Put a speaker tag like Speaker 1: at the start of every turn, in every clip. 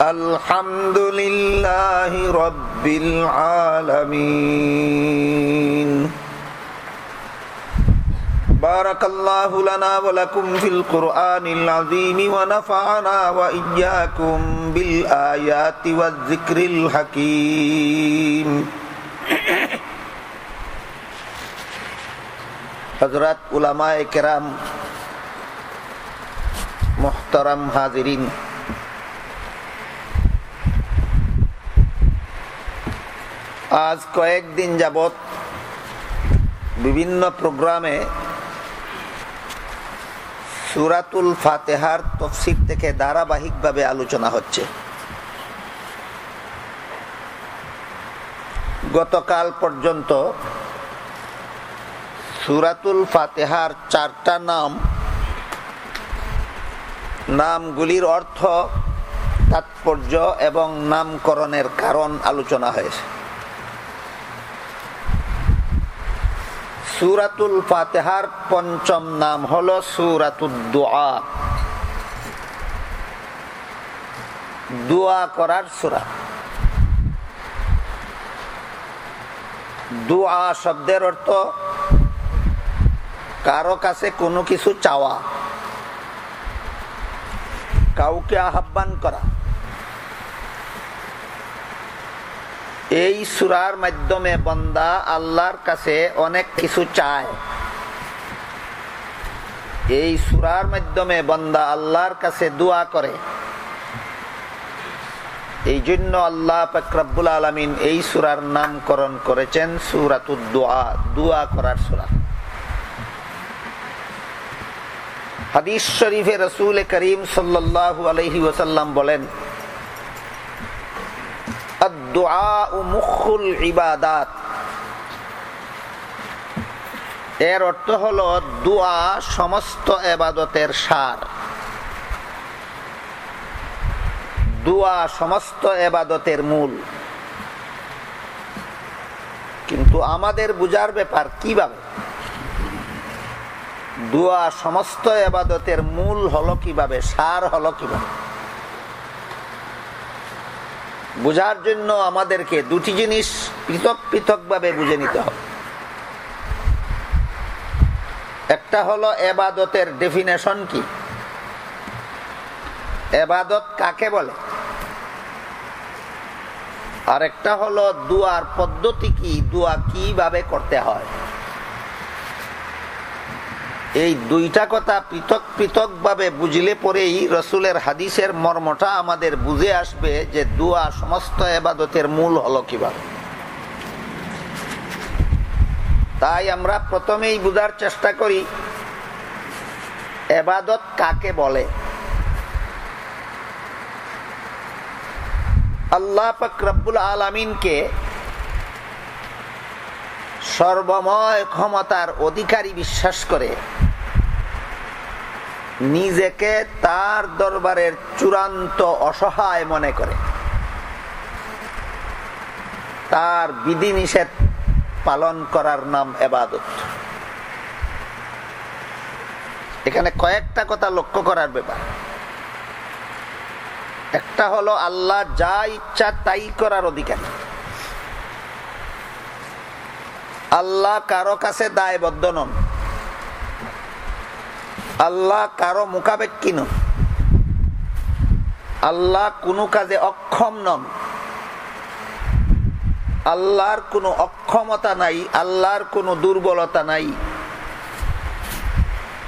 Speaker 1: الحمد لله رب العالمين. بارك الله لنا ولكم في القرآن العظيم ونفعنا وإياكم بالآيات والذكر الحكيم. حضرات علماء کرام محترم حاضرین আজ কয়েকদিন যাবৎ বিভিন্ন প্রোগ্রামে সুরাতুল ফাতেহার তফসির থেকে ধারাবাহিকভাবে আলোচনা হচ্ছে। গতকাল পর্যন্ত সুরাতুল ফাতেহার চারটা নাম, নামগুলির অর্থ তাৎপর্য এবং নামকরণের কারণ আলোচনা হয়েছে। সুরাতুল ফাতেহার পঞ্চম নাম হল সুরাতুদ্দোয়া দোয়া করার সুরা। দোয়া শব্দের অর্থ কারও কাছে কোনো কিছু চাওয়া, কাউকে আহ্বান করা। এই সুরার মাধ্যমে বন্দা আল্লাহর কাছে অনেক কিছু চায়। এই সুরার মাধ্যমে বন্দা আল্লাহর কাছে দোয়া করে। এই জন্য আল্লাহ ফকরাবুল আলমিন এই সুরার নামকরণ করেছেন সুরাতুদ্দোয়া দোয়া করার সুরা। হাদিস শরীফে রসুল করিম সাল্লাহ আলহি ওসাল্লাম বলেন এর অর্থ হল দোয়া সমস্ত এবাদতের সার। দোয়া সমস্ত এবাদতের মূল। কিন্তু আমাদের বুজার ব্যাপার কীভাবে? দোয়া সমস্ত এবাদতের মূল হলো কীভাবে? সার হলো কীভাবে? বোঝার জন্য আমাদেরকে দুটি জিনিস পৃথক পৃথক ভাবে বুঝে নিতে হবে। একটা হলো এবাদতের ডেফিনেশন কি? এবাদত কাকে বলে? আর একটা হলো দুয়ার পদ্ধতি কি? দুয়া কীভাবে করতে হয়? এই দুইটা কথা পৃথক পৃথক ভাবে বুঝলে পরেই রসুলের হাদিসের মর্মটা আমাদের বুঝে আসবে যে দুয়া সমস্ত এবাদতের মূল হলো কীভাবে। তাই আমরা প্রথমেই বুঝার চেষ্টা করি, এবাদত কাকে বলে? আল্লাহ ফকরাবুল আলমিনকে সর্বময় ক্ষমতার অধিকারী বিশ্বাস করে নিজেকে তার দরবারের চূড়ান্ত অসহায় মনে করে। তার বিধিনিষেধ পালন করার নাম এবাদত। এখানে কয়েকটা কথা লক্ষ্য করার ব্যাপার। একটা হলো আল্লাহ যা ইচ্ছা তাই করার অধিকারী। আল্লাহ কারও কাছে দায়বদ্ধ নন। আল্লাহ কারও মোকাবেক্ষী নন। আল্লাহ কোনো কাজে অক্ষম নন। আল্লাহর কোনো অক্ষমতা নাই, আল্লাহর কোনো দুর্বলতা নাই।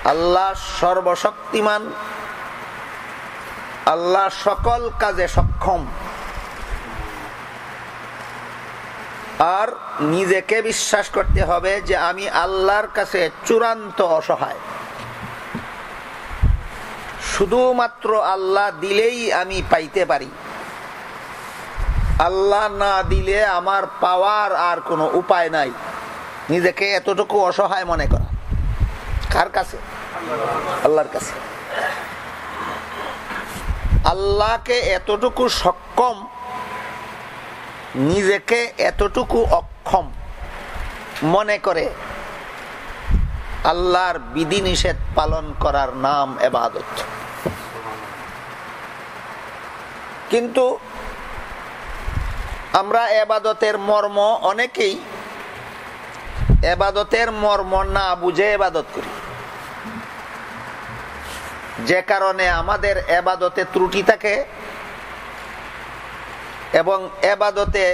Speaker 1: আল্লাহ সর্বশক্তিমান। আল্লাহ সকল কাজে সক্ষম। আর নিজেকে বিশ্বাস করতে হবে যে আমি আল্লাহর কাছে চূড়ান্ত অসহায়। শুধুমাত্র আল্লাহ দিলেই আমি পাইতে পারি। আল্লাহ না দিলে আমার পাওয়ার আর কোনো উপায় নাই। নিজেকে এতটুকু অসহায় মনে করা। কার কাছে? আল্লাহর কাছে। আল্লাহকে এতটুকু সক্ষম, নিজেকে এতটুকু অক্ষম মনে করে আল্লাহর বিধিনিষেধ পালন করার নাম এবাদত। কিন্তু আমরা এবাদতের মর্ম অনেকেই এবাদতের মর্ম না বুঝে এবাদত করি। যে কারণে আমাদের এবাদতে ত্রুটি থাকে এবং এবাদতে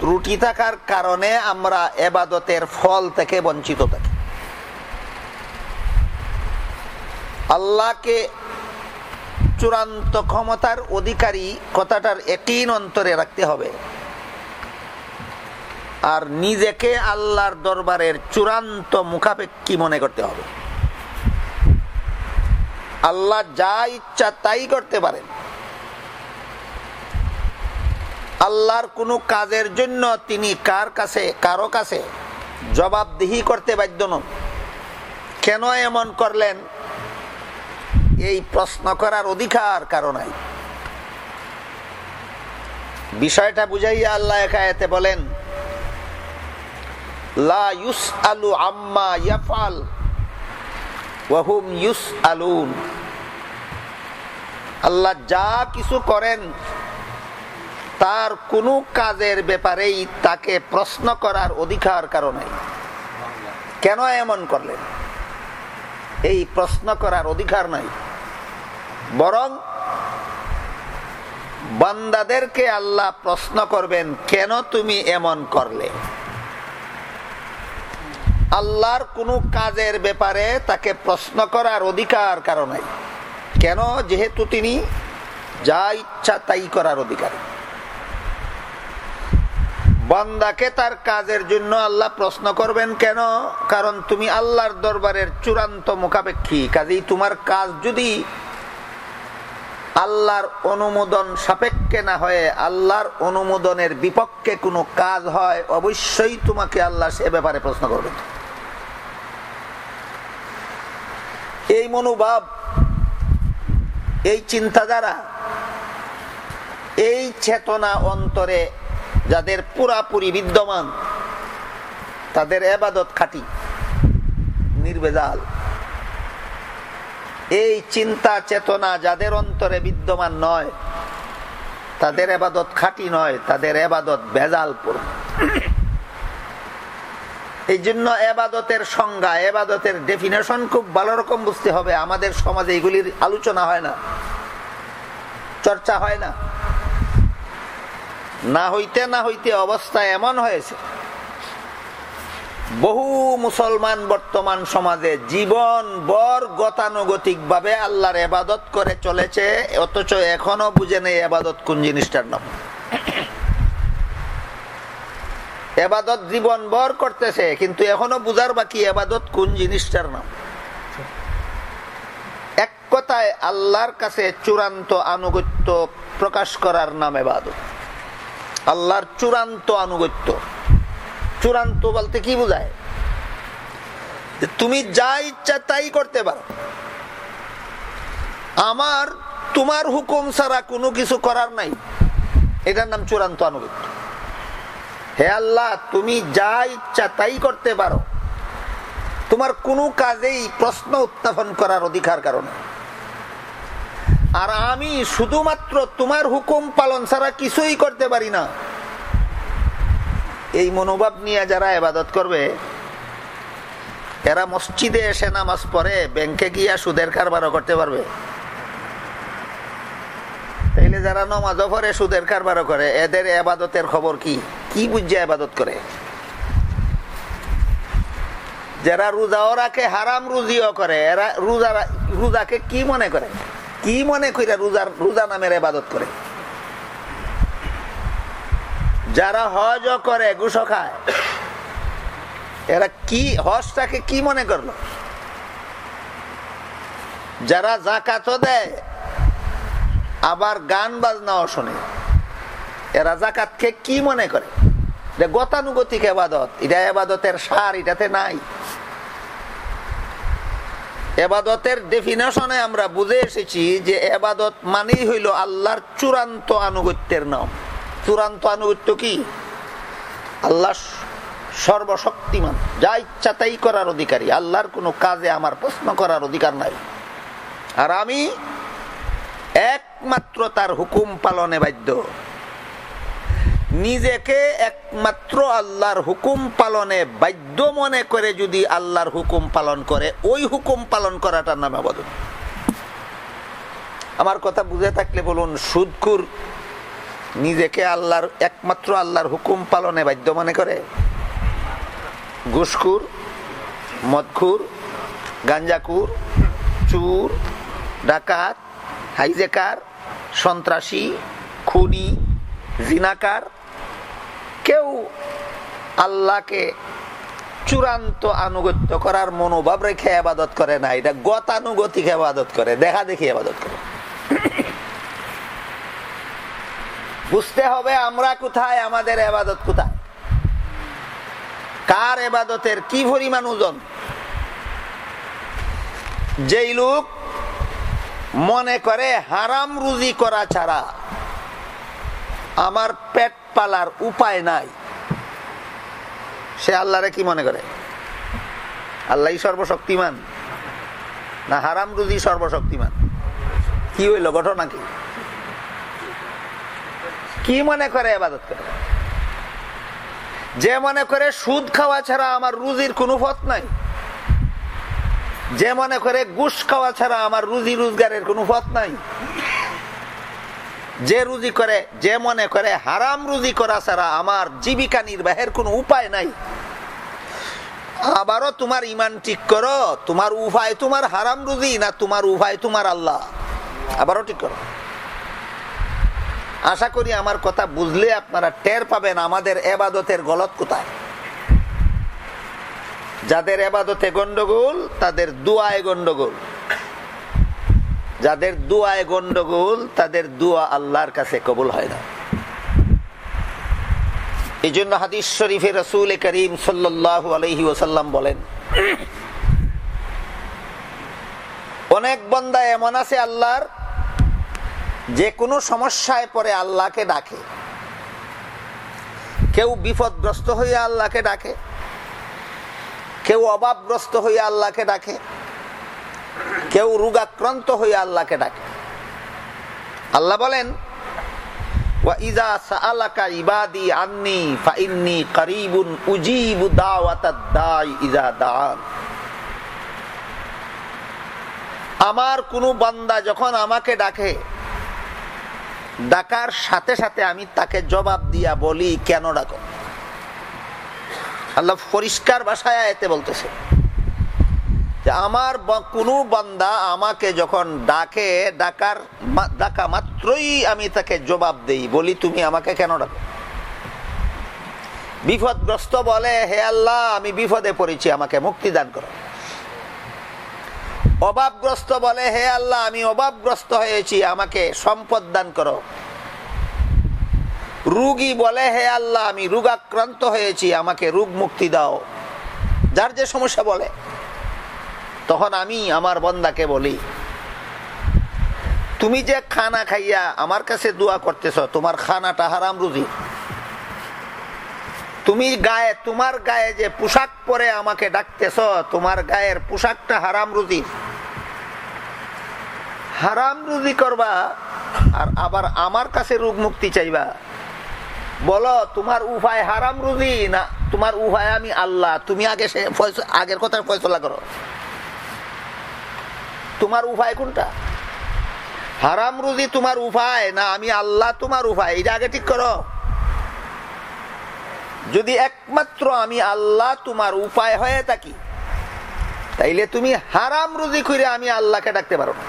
Speaker 1: ত্রুটি থাকার কারণে আমরা এবাদতের ফল থেকে বঞ্চিত থাকি। আল্লাহকে চূড়ান্ত ক্ষমতার অধিকারী কথাটার একই অন্তরে রাখতে হবে। আর নিজেকে আল্লাহর দরবারের চূড়ান্ত মুখাপেক্ষী মনে করতে হবে। আল্লাহ যা ইচ্ছা তাই করতে পারেন। আল্লাহর কোনো কাজের জন্য তিনি কার কাছে, কারও কাছে জবাবদিহি করতে বাধ্য নন। কেন এমন করলেন? এই প্রশ্ন করার অধিকার কারও নাই। বিষয়টা বুঝাইয়া আল্লাহ একায়েতে বলেন, লা ইউস আলু আম্মা ইয়াফাল ইউস আলুন আল্লাহ যা কিছু করেন তার কোনো কাজের ব্যাপারেই তাকে প্রশ্ন করার অধিকার কারণে কেন এমন করলেন? এই প্রশ্ন করার অধিকার নাই। বরং বান্দাদেরকে আল্লাহ প্রশ্ন করবেন, কেন তুমি এমন করলে? আল্লাহর কোনো কাজের ব্যাপারে তাকে প্রশ্ন করার অধিকার কারণে কেন? যেহেতু তিনি যা ইচ্ছা তাই করার অধিকার। বান্দাকে তার কাজের জন্য আল্লাহ প্রশ্ন করবেন কেন? কারণ তুমি আল্লাহর দরবারের চূড়ান্ত মোকাবেক্ষী কাজেই তোমার কাজ যদি আল্লাহর অনুমোদন সাপেক্ষে না হয়ে আল্লাহর অনুমোদনের বিপক্ষে কোনো কাজ হয়, অবশ্যই তোমাকে আল্লাহ সে ব্যাপারে প্রশ্ন করবেন। এই মনোভাব, এই চিন্তাধারা, এই চেতনা অন্তরে যাদের পুরাপুরি বিদ্যমান, তাদের এবাদত খাটি, নির্বেজাল। এই চিন্তা চেতনা যাদের অন্তরে বিদ্যমান নয়, তাদের এবাদত খাটি নয়, তাদের এবাদত পূর্ণ। এই জন্য এবাদতের সংজ্ঞা, এবাদতের ডেফিনেশন খুব ভালো রকম বুঝতে হবে। আমাদের সমাজে এগুলির আলোচনা হয় না, চর্চা হয় না। না হইতে না হইতে অবস্থা এমন হয়েছে। বহু মুসলমান বর্তমান সমাজে জীবন বর গতানুগতিক ভাবে আল্লাহর এবাদত করে চলেছে, অথচ এখনও বুঝে নেই এবাদত কোন জিনিসটার নাম। এবাদত জীবন বর করতেছে, কিন্তু এখনও বুঝার বাকি এবাদত কোন জিনিসটার নাম। এক কথায় আল্লাহর কাছে চূড়ান্ত আনুগত্য প্রকাশ করার নাম এবাদত। আল্লাহর চূড়ান্ত আনুগত্য। চূড়ান্ত বলতে কি বোঝায়? তুমি যা ইচ্ছা তাই করতে পারো। আমার, তোমার হুকুম ছাড়া কোনো কিছু করার নাই। এটার নাম চূড়ান্ত আনুগত্য। হে আল্লাহ, তুমি যা ইচ্ছা তাই করতে পারো। তোমার কোনো কাজেই প্রশ্ন উত্থাপন করার অধিকার কারণে আর আমি শুধুমাত্র তোমার হুকুম পালন ছাড়া কিছুই করতে পারি না। এই মনোভাব নিয়ে যারা এবাদত করবে, এরা মসজিদে এসে নামাজ পড়ে, ব্যাংকে গিয়া সুদের কারবারও করতে পারবে। তাইলে যারা নমাজও পড়ে, সুদের কারবারও করে, এদের এবাদতের খবর কি? কি বুঝছে এবাদত করে? যারা রোজাও রাখে, হারাম রুজিও করে, এরা রোজা রোজাকে কি মনে করে? কি মনে করে রোজার রোজা নামের এবাদত করে? যারা হজ করে, গুস খায়, এরা কি, হজটাকে কি মনে করল? যারা জাকাতও দেয়, আবার গান বাজনাও শোনে, এরা জাকাতকে কি মনে করে? গতানুগতিক এবাদত এটা এবাদতের সার, এটাতে নাই। এবাদতের ডেফিনেশনে আমরা বুঝে এসেছি যে এবাদত মানেই হইল আল্লাহর চূড়ান্ত আনুগত্যের নাম। চূড়ান্ত আনুগত্য কি? আল্লাহ সর্বশক্তিমান, যা ইচ্ছা তাই করার অধিকারী। আল্লাহর কোনো কাজে আমার প্রশ্ন করার অধিকার নাই। আর আমি একমাত্র তার হুকুম পালনে বাধ্য। নিজেকে একমাত্র আল্লাহর হুকুম পালনে বাধ্য মনে করে যদি আল্লাহর হুকুম পালন করে, ওই হুকুম পালন করাটার নামে আবাদত আমার কথা বুঝে থাকলে বলুন সুদকুর নিজেকে আল্লাহর, একমাত্র আল্লাহর হুকুম পালনে বাধ্য মনে করে? ঘুসখুর মদখুর গাঞ্জাকুর চুর, ডাকাত, হাইজেকার, সন্ত্রাসী, খুনি, জিনাকার কেউ আল্লাহকে চূড়ান্ত আনুগত্য করার মনোভাব রেখে আবাদত করে না। এটা গতানুগতিক আবাদত করে। দেখা দেখি আবাদত করে। বুঝতে হবে আমরা কোথায়, আমাদের আবাদত কোথায়? কার এবাদতের কি পরিমাণ ওজন? যেই লোক মনে করে হারাম রুজি করা ছাড়া আমার পেট পালার উপায় নাই। সে আল্লাহরে কি মনে করে? আল্লাহ সর্বশক্তিমান, না হারাম রুজি সর্বশক্তিমান? কি হইল ঘটনা কি? কি মনে করে আবাদত করে? যে মনে করে সুদ খাওয়া ছাড়া আমার রুজির কোনো পথ নাই, যে মনে করে গুস খাওয়া ছাড়া আমার রুজি রোজগারের কোনো পথ নাই যে রুজি করে, যে মনে করে, হারাম রুজি করা ছাড়া আমার জীবিকা নির্বাহের কোনো উপায় নাই। আবারও তোমার ইমান ঠিক করো, তোমার উপায় তোমার হারাম রুজি না তোমার উপায় তোমার আল্লাহ। আবারও ঠিক করো। আশা করি আমার কথা বুঝলে আপনারা টের পাবেন আমাদের এবাদতের গলত কোথায়। যাদের এবাদতে গন্ডগোল তাদের দুয়ায় গন্ডগোল যাদের দুয়ায় গন্ডগোল, তাদের দুয়া আল্লাহর কাছে কবুল হয় না। এই জন্য হাদিস শরীফে রসুল করিম ওসাল্লাম বলেন, অনেক বন্দা এমন আছে আল্লাহর, যে কোনো সমস্যায় পরে আল্লাহকে ডাকে। কেউ বিপদগ্রস্ত হয়ে আল্লাহকে ডাকে, কেউ অভাবগ্রস্ত হয়ে আল্লাহকে ডাকে। কেউ রোগাক্রান্ত হয়ে আল্লাহকে ডাকে। আল্লাহ বলেন আমার কোন বান্দা যখন আমাকে ডাকে, ডাকার সাথে সাথে আমি তাকে জবাব দিয়া বলি, কেন ডাকো? আল্লাহ পরিষ্কার ভাষায় এতে বলতেছে। যে আমার কোন বান্দা আমাকে যখন ডাকে, ডাকার ডাকা মাত্রই আমি তাকে জবাব দেই, বলি, তুমি আমাকে কেন ডাকো? বিপদগ্রস্ত বলে, হে আল্লাহ, আমি বিপদে পড়েছি, আমাকে মুক্তি দান করো। অভাবগ্রস্ত বলে, হে আল্লাহ, আমি অভাবগ্রস্ত হয়েছি, আমাকে সম্পদ দান করো। রুগী বলে, হে আল্লাহ, আমি রোগাক্রান্ত হয়েছি, আমাকে রোগ মুক্তি দাও। যার যে সমস্যা বলে তখন আমি আমার বন্দাকে বলি, তুমি যে খানা খাইয়া আমার কাছে দোয়া করতেছ, তোমার খানাটা হারাম রুজি। তুমি গায়ে, তোমার গায়ে যে পোশাক পরে আমাকে ডাকতেছ, তোমার গায়ের পোশাকটা হারাম রুজি। হারাম রুজি করবা আর আবার আমার কাছে রোগ মুক্তি চাইবা। বলো, তোমার উপায় হারাম রুজি না, তোমার উপায় আমি আল্লাহ, তুমি আগে সে আগের কথা ফয়সলা করো। তোমার উপায় কোনটা? হারাম রুজি তোমার উপায় না আমি আল্লাহ তোমার উপায়? এটা আগে ঠিক করো। যদি একমাত্র আমি আল্লাহ তোমার উপায় হয়ে থাকি, তাইলে তুমি হারাম রুজি করে আমি আল্লাহকে ডাকতে পারো না।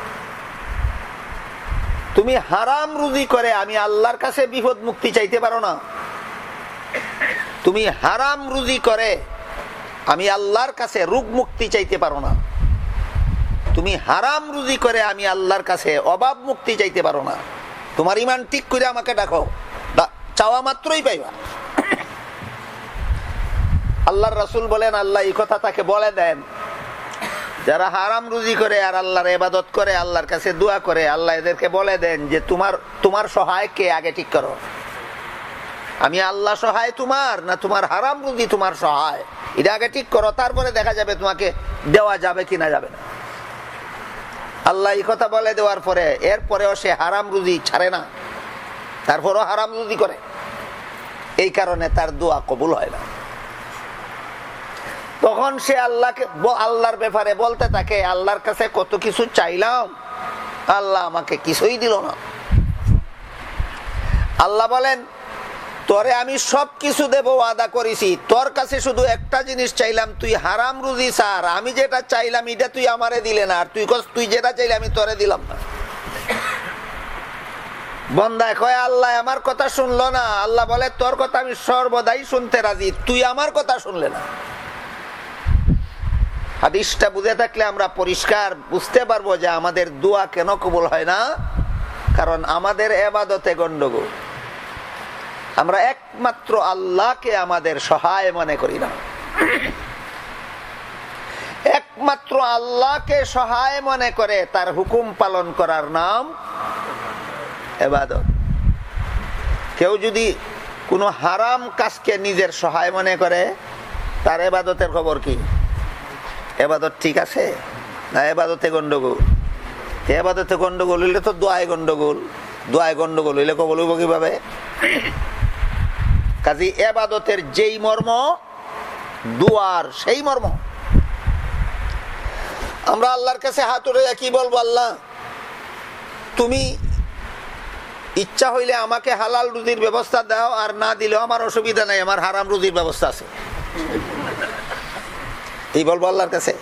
Speaker 1: তুমি হারাম রুজি করে আমি আল্লাহর কাছে বিপদ মুক্তি চাইতে পারো না। তুমি হারাম রুজি করে আমি আল্লাহর কাছে রোগ মুক্তি চাইতে পারো না। তুমি হারাম রুজি করে আমি আল্লাহর কাছে অভাব মুক্তি চাইতে পারো না। তোমার ইমান ঠিক করে আমাকে ডাকো। চাওয়া মাত্রই পাইবা। আল্লাহর রাসুল বলেন, আল্লাহ এই কথা তাকে বলে দেন। যারা হারাম রুজি করে আর আল্লাহর এবাদত করে, আল্লাহর কাছে দোয়া করে, আল্লাহ এদেরকে বলে দেন যে তোমার তোমার সহায় কে আগে ঠিক করো। আমি আল্লাহ সহায় তোমার না তোমার হারাম রুজি তোমার সহায়? এটা আগে ঠিক করো, তারপরে দেখা যাবে তোমাকে দেওয়া যাবে কি না যাবে না। আল্লাহ এই কথা বলে দেওয়ার পরে, এরপরেও সে হারাম রুজি ছাড়ে না। তারপরও হারাম রুজি করে। এই কারণে তার দোয়া কবুল হয় না। তখন সে আল্লাহকে আল্লাহর ব্যাপারে বলতে থাকে, আল্লাহর কাছে কত কিছু চাইলাম, আল্লাহ আমাকে কিছুই দিল না। আল্লাহ বলেন তোরে আমি সব কিছু দেব আদা করেছি। তোর কাছে শুধু একটা জিনিস চাইলাম, তুই হারাম রুজি সার আমি যেটা চাইলাম, এটা তুই আমারে দিলে না। আর তুই তুই যেটা চাইলে, আমি তোরে দিলাম না। বন্দায় কয়, আল্লাহ আমার কথা শুনলো না। আল্লাহ বলে, তোর কথা আমি সর্বদাই শুনতে রাজি। তুই আমার কথা শুনলে না। হাদিসটা বুঝে থাকলে আমরা পরিষ্কার বুঝতে পারব যে আমাদের দোয়া কেন কবুল হয় না। কারণ আমাদের এবাদতে গন্ডগোল আমরা একমাত্র আল্লাহকে আমাদের সহায় মনে করি না। একমাত্র আল্লাহকে সহায় মনে করে তার হুকুম পালন করার নাম এবাদত। কেউ যদি কোনো হারাম কাজকে নিজের সহায় মনে করে, তার এবাদতের খবর কি? এবাদত ঠিক আছে? না এবাদতে গন্ডগোল? এবাদতে গন্ডগোল হইলে তো দোয়ায় গন্ডগোল। দোয়ায় গন্ডগোল হইলে কবল হইব কীভাবে? কাজী এবাদতের যেই মর্ম, দুয়ার সেই মর্ম। আমরা আল্লাহর কাছে হাত উঠে কি বলব আল্লাহ? তুমি ইচ্ছা হইলে আমাকে হালাল রুজির ব্যবস্থা দাও, আর না দিলেও আমার অসুবিধা নাই, আমার হারাম রুজির ব্যবস্থা আছে। এই বলব আল্লাহর কাছে।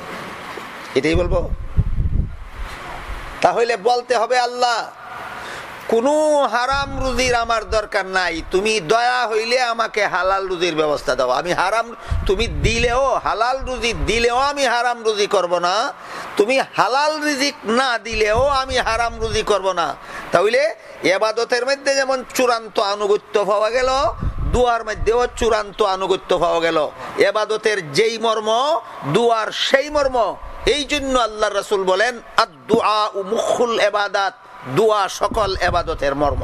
Speaker 1: এটাই বলব। তাহলে বলতে হবে আল্লাহ কোন হারাম রুজির আমার দরকার নাই। তুমি দয়া হইলে আমাকে হালাল রুজির ব্যবস্থা দাও। আমি হারাম, তুমি দিলেও, হালাল রুজি দিলেও আমি হারাম রুজি করব না। তুমি হালাল রিজিক না দিলেও আমি হারাম রুজি করব না। তাহলে এবাদতের মধ্যে যেমন চূড়ান্ত আনুগত্য পাওয়া গেল, দুয়ার মধ্যেও চূড়ান্ত আনুগত্য পাওয়া গেল। এবাদতের যেই মর্ম, দুয়ার সেই মর্ম এই জন্য আল্লাহ রসুল বলেন মুখুল এবাদাত। দুয়া সকল এবাদতের মর্ম।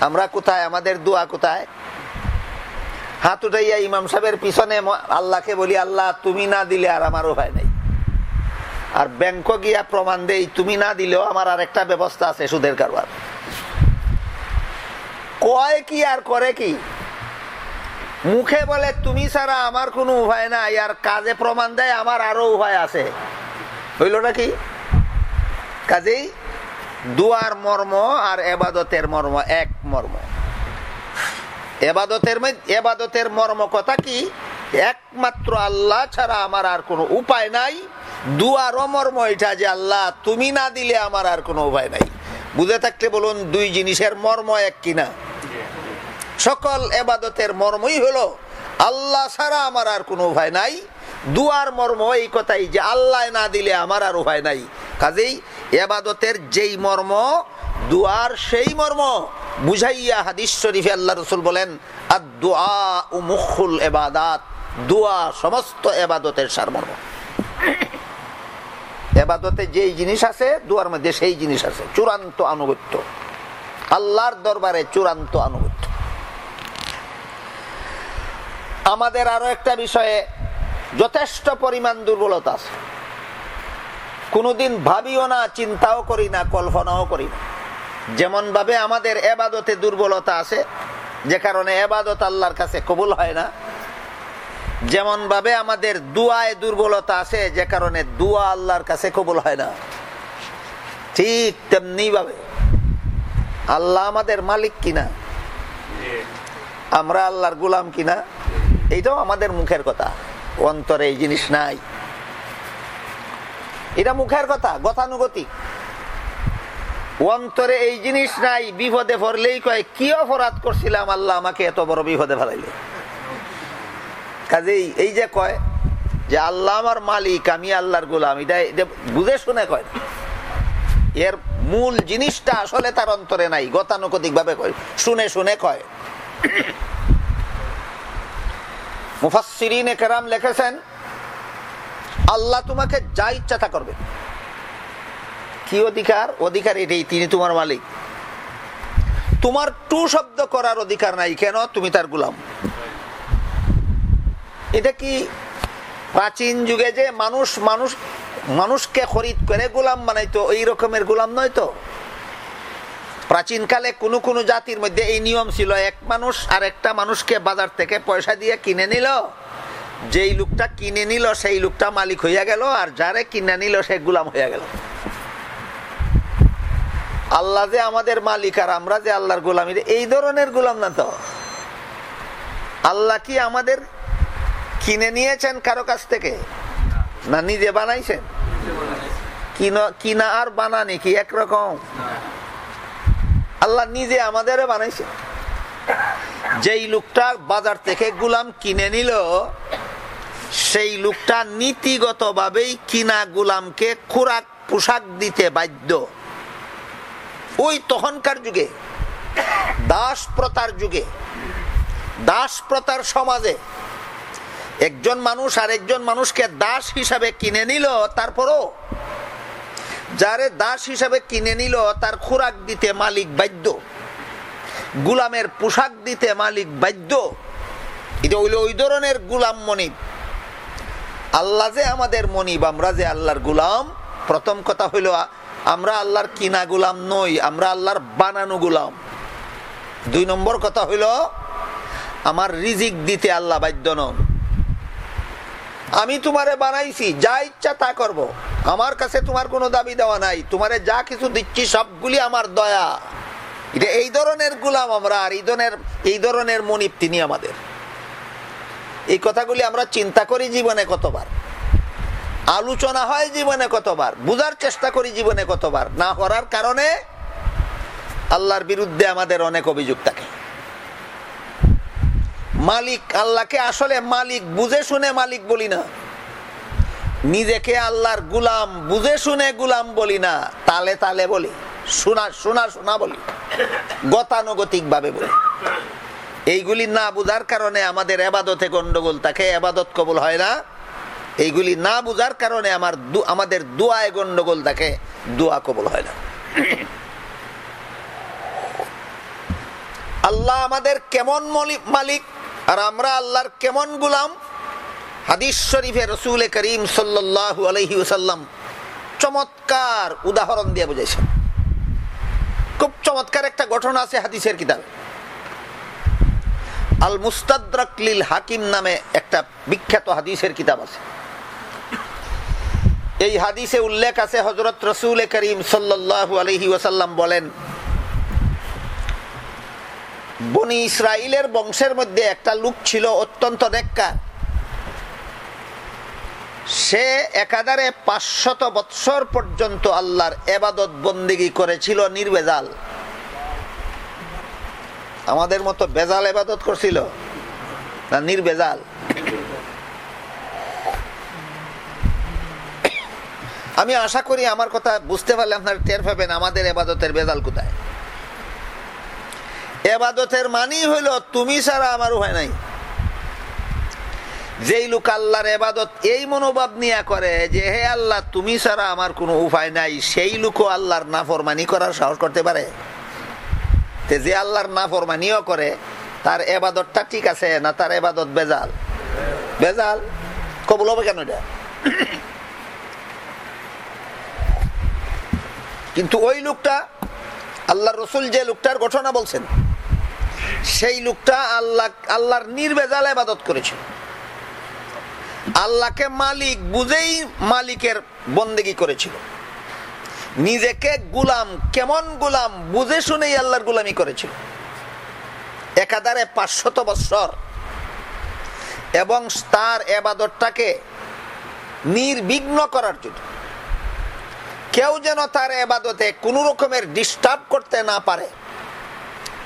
Speaker 1: আমরা কোথায়? আমাদের দোয়া কোথায়? হাত উঠাইয়া ইমাম সাহেবের পিছনে আল্লাহকে বলি, আল্লাহ, তুমি না দিলে আর আমার উপায় নেই। আর ব্যাংক গিয়া প্রমাণ দেই, তুমি না দিলেও আমার আর একটা ব্যবস্থা আছে সুদের কারবার। কয় কি আর করে কি? মুখে বলে, তুমি ছাড়া আমার কোনো উপায় নাই, আর কাজে প্রমাণ দেয় আমার আরও উপায় আছে। হইল নাকি? কাজেই দুয়ার মর্ম আর এবাদতের মর্ম, এক মর্ম। এবাদতের এবাদতের মর্ম কথা কি? একমাত্র আল্লাহ ছাড়া আমার আর কোনো উপায় নাই। দুয়ার মর্ম এটা যে আল্লাহ তুমি না দিলে আমার আর কোনো উপায় নাই। বুঝে থাকলে বলুন, দুই জিনিসের মর্ম এক কিনা? সকল এবাদতের মর্মই হলো, আল্লাহ ছাড়া আমার আর কোনো উপায় নাই। দুয়ার মর্ম এই কথাই যে আল্লাহ না দিলে আমার আর উপায় নাই। কাজেই এবাদতের যেই মর্ম, দুয়ার সেই মর্ম। বুঝাইয়া হাদিস শরীফে আল্লাহ রসুল বলেন আর এবাদাত। দোয়া সমস্ত এবাদতের সারমর্ম। এবাদতে যেই জিনিস আছে, দুয়ার মধ্যে সেই জিনিস আছে, চূড়ান্ত আনুগত্য। আল্লাহর দরবারে চূড়ান্ত আনুগত্য। আমাদের আরও একটা বিষয়ে যথেষ্ট পরিমাণ দুর্বলতা আছে। কোনোদিন ভাবিও না, চিন্তাও করি না, কল্পনাও করি না। যেমন ভাবে আমাদের এবাদতে দুর্বলতা আছে, যে কারণে এবাদত আল্লাহর কাছে কবুল হয় না। যেমন ভাবে আমাদের দুয়ায় দুর্বলতা আছে, যে কারণে দুয়া আল্লাহর কাছে কবুল হয় না। ঠিক তেমনি ভাবে আল্লাহ আমাদের মালিক কিনা? আমরা আল্লাহর গুলাম কিনা? এইটাও আমাদের মুখের কথা। অন্তরে এই জিনিস নাই। এটা মুখের কথা, গতানুগতিক। অন্তরে এই জিনিস নাই, বিপদে পড়লেই কয়, কি অপরাধ করছিলাম আল্লাহ, আমাকে এত বড় বিপদে ফেলাইলে? কাজেই এই যে কয় যে আল্লাহ আমার মালিক, আমি আল্লাহর গোলাম, এটা বুঝে শুনে কয় এর মূল জিনিসটা আসলে তার অন্তরে নাই গতানুগতিক ভাবে কয়, শুনে শুনে কয়। মুফাসসিরিন কেরাম লিখেছেন আল্লাহ তোমাকে যা ইচ্ছা তা করবে। কি অধিকার? অধিকার এটাই, তিনি তোমার মালিক। তোমার টু শব্দ করার অধিকার নাই, কেন? তুমি তার গুলাম। এটা কি প্রাচীন যুগে যে মানুষ মানুষ, মানুষকে খরিদ করে গোলাম বানাইতো, এই রকমের গোলাম নয় তো? প্রাচীনকালে কোনো কোনো জাতির মধ্যে এই নিয়ম ছিল, এক মানুষ আর একটা মানুষকে বাজার থেকে পয়সা দিয়ে কিনে নিল। যেই লোকটা কিনে নিল, সেই লোকটা মালিক হইয়া গেল, আর যারে কিনে নিল, সে গুলাম হইয়া গেল। আল্লাহ যে আমাদের মালিক আর আমরা যে আল্লাহর গোলাম, এই ধরনের গোলাম না তো? আল্লাহ কি আমাদের কিনে নিয়েছেন কারও কাছ থেকে? না, নিজে বানাইছেন? কিনা আর বানানি কি একরকম? আল্লাহ নিজে আমাদের বানাইছে যেই লোকটা বাজার থেকে গুলাম কিনে নিল, সেই লোকটা নীতিগত ভাবেই কিনা গুলামকে খোরাক, পোশাক দিতে বাধ্য। ওই তখনকার যুগে, দাস প্রতার যুগে, দাস প্রতার সমাজে একজন মানুষ আর একজন মানুষকে দাস হিসাবে কিনে নিল, তারপরও যারে দাস হিসাবে কিনে নিল, তার খোরাক দিতে মালিক বাধ্য। গুলামের পোশাক দিতে মালিক বাধ্য। এটা হইল ওই ধরনের গুলাম মনিব আল্লাহ যে আমাদের মনিব আমরা যে আল্লাহর গুলাম, প্রথম কথা হইল আমরা আল্লাহর কিনা গুলাম নই, আমরা আল্লাহর বানানো গুলাম। দুই নম্বর কথা হইল, আমার রিজিক দিতে আল্লাহ বাধ্য নন। আমি তোমারে বানাইছি, যা ইচ্ছা তা করব। আমার কাছে তোমার কোনো দাবি দেওয়া নাই, তোমারে যা কিছু দিচ্ছি সবগুলি আমার দয়া। এটা এই ধরনের গুলাম আমরা আর এই ধরনের এই ধরনের মনিপ তিনি আমাদের। এই কথাগুলি আমরা চিন্তা করি জীবনে কতবার। আলোচনা হয় জীবনে কতবার। বুঝার চেষ্টা করি জীবনে কতবার। না করার কারণে আল্লাহর বিরুদ্ধে আমাদের অনেক অভিযোগ থাকে। মালিক আল্লাহকে আসলে মালিক বুঝে শুনে মালিক বলি না। নিজেকে আল্লাহর গুলাম বুঝে শুনে গুলাম বলি না, তালে তালে বলি। শোনা শোনা শোনা বলি। গতানুগতিক ভাবে বলি। এইগুলি না বুঝার কারণে আমাদের গন্ডগোল কবুল হয় না। এইগুলি না বুঝার কারণে আমার আমাদের দোয়ায় গন্ডগোল থাকে দোয়া কবুল হয় না। আল্লাহ আমাদের কেমন মালিক, আর আমরা আল্লাহর কেমন গুলাম? হাদিস শরীফে রসুল করিম সাল্লাহ আলহি ওসাল্লাম চমৎকার উদাহরণ দিয়ে বুঝেছেন খুব চমৎকার একটা ঘটনা আছে হাদিসের কিতাবে। আল মুস্তাদ্রাকলিল হাকিম নামে একটা বিখ্যাত হাদিসের কিতাব আছে। এই হাদিসে উল্লেখ আছে হজরত রসুল করিম সাল্লাহ আলহি ওসাল্লাম বলেন, বনি ইসরায়েলের বংশের মধ্যে একটা লোক ছিল অত্যন্ত নেককার। সে একাধারে পাঁচশত বৎসর পর্যন্ত আল্লাহর এবাদত বন্দিগি করেছিল নির্বেজাল। আমাদের মতো বেজাল এবাদত করছিল না নির্বেজাল? আমি আশা করি আমার কথা বুঝতে পারলে আপনার টের পাবেন আমাদের এবাদতের বেজাল কোথায়। এবাদতের মানি হইল তুমি ছাড়া আমার উপায় নাই। যেই লোক আল্লাহর এবাদত এই মনোভাব নিয়ে করে যে, হে আল্লাহ, তুমি ছাড়া আমার কোনো উপায় নাই। সেই লোকও আল্লাহর নাফরমানি করার সাহস করতে পারে। যে আল্লাহর নাফরমানিও করে, তার এবাদতটা ঠিক আছে না তার এবাদত বেজাল? বেজাল? কবুল হবে কেন এটা? কিন্তু ওই লোকটা আল্লাহ রসুল যে লোকটার ঘটনা বলছেন, সেই লোকটা আল্লাহ, আল্লাহর নির্বেজাল এবাদত করেছিল আল্লাহকে মালিক বুঝেই মালিকের বন্দেগি করেছিল। নিজেকে গুলাম, কেমন গুলাম, বুঝে শুনেই আল্লাহর গুলামি করেছিল। একাধারে পাঁচশত বৎসর এবং তার এবাদতটাকে নির্বিঘ্ন করার জন্য। কেউ যেন তার এবাদতে কোনো রকমের ডিস্টার্ব করতে না পারে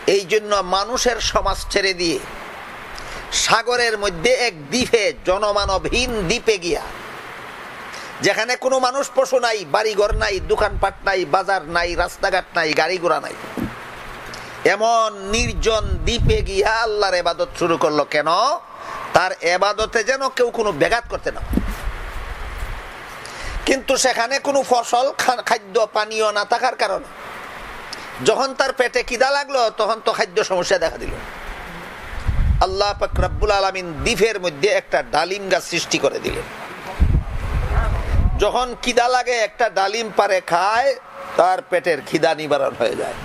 Speaker 1: এই জন্য মানুষের সমাজ ছেড়ে দিয়ে সাগরের মধ্যে এক দ্বীপে জনমানবহীন দ্বীপে গিয়া, যেখানে কোনো মানুষ পশু নাই, বাড়িঘর নাই, দোকানপাট নাই, বাজার নাই, রাস্তাঘাট নাই, গাড়ি ঘোড়া নাই। এমন নির্জন দ্বীপে গিয়া আল্লাহর এবাদত শুরু করল। কেন? তার এবাদতে যেন কেউ কোনো ব্যাঘাত করতে না কিন্তু সেখানে কোনো ফসল খাদ্য, পানীয় না থাকার কারণে, যখন তার পেটে কিদা লাগল, তখন তো খাদ্য সমস্যা দেখা দিল। আল্লাহ রব্বুল আলমিন দ্বীপের মধ্যে একটা ডালিম গাছ সৃষ্টি করে দিলেন। যখন খিদা লাগে, একটা ডালিম পারে খায়, তার পেটের খিদা নিবারণ হয়ে যায়।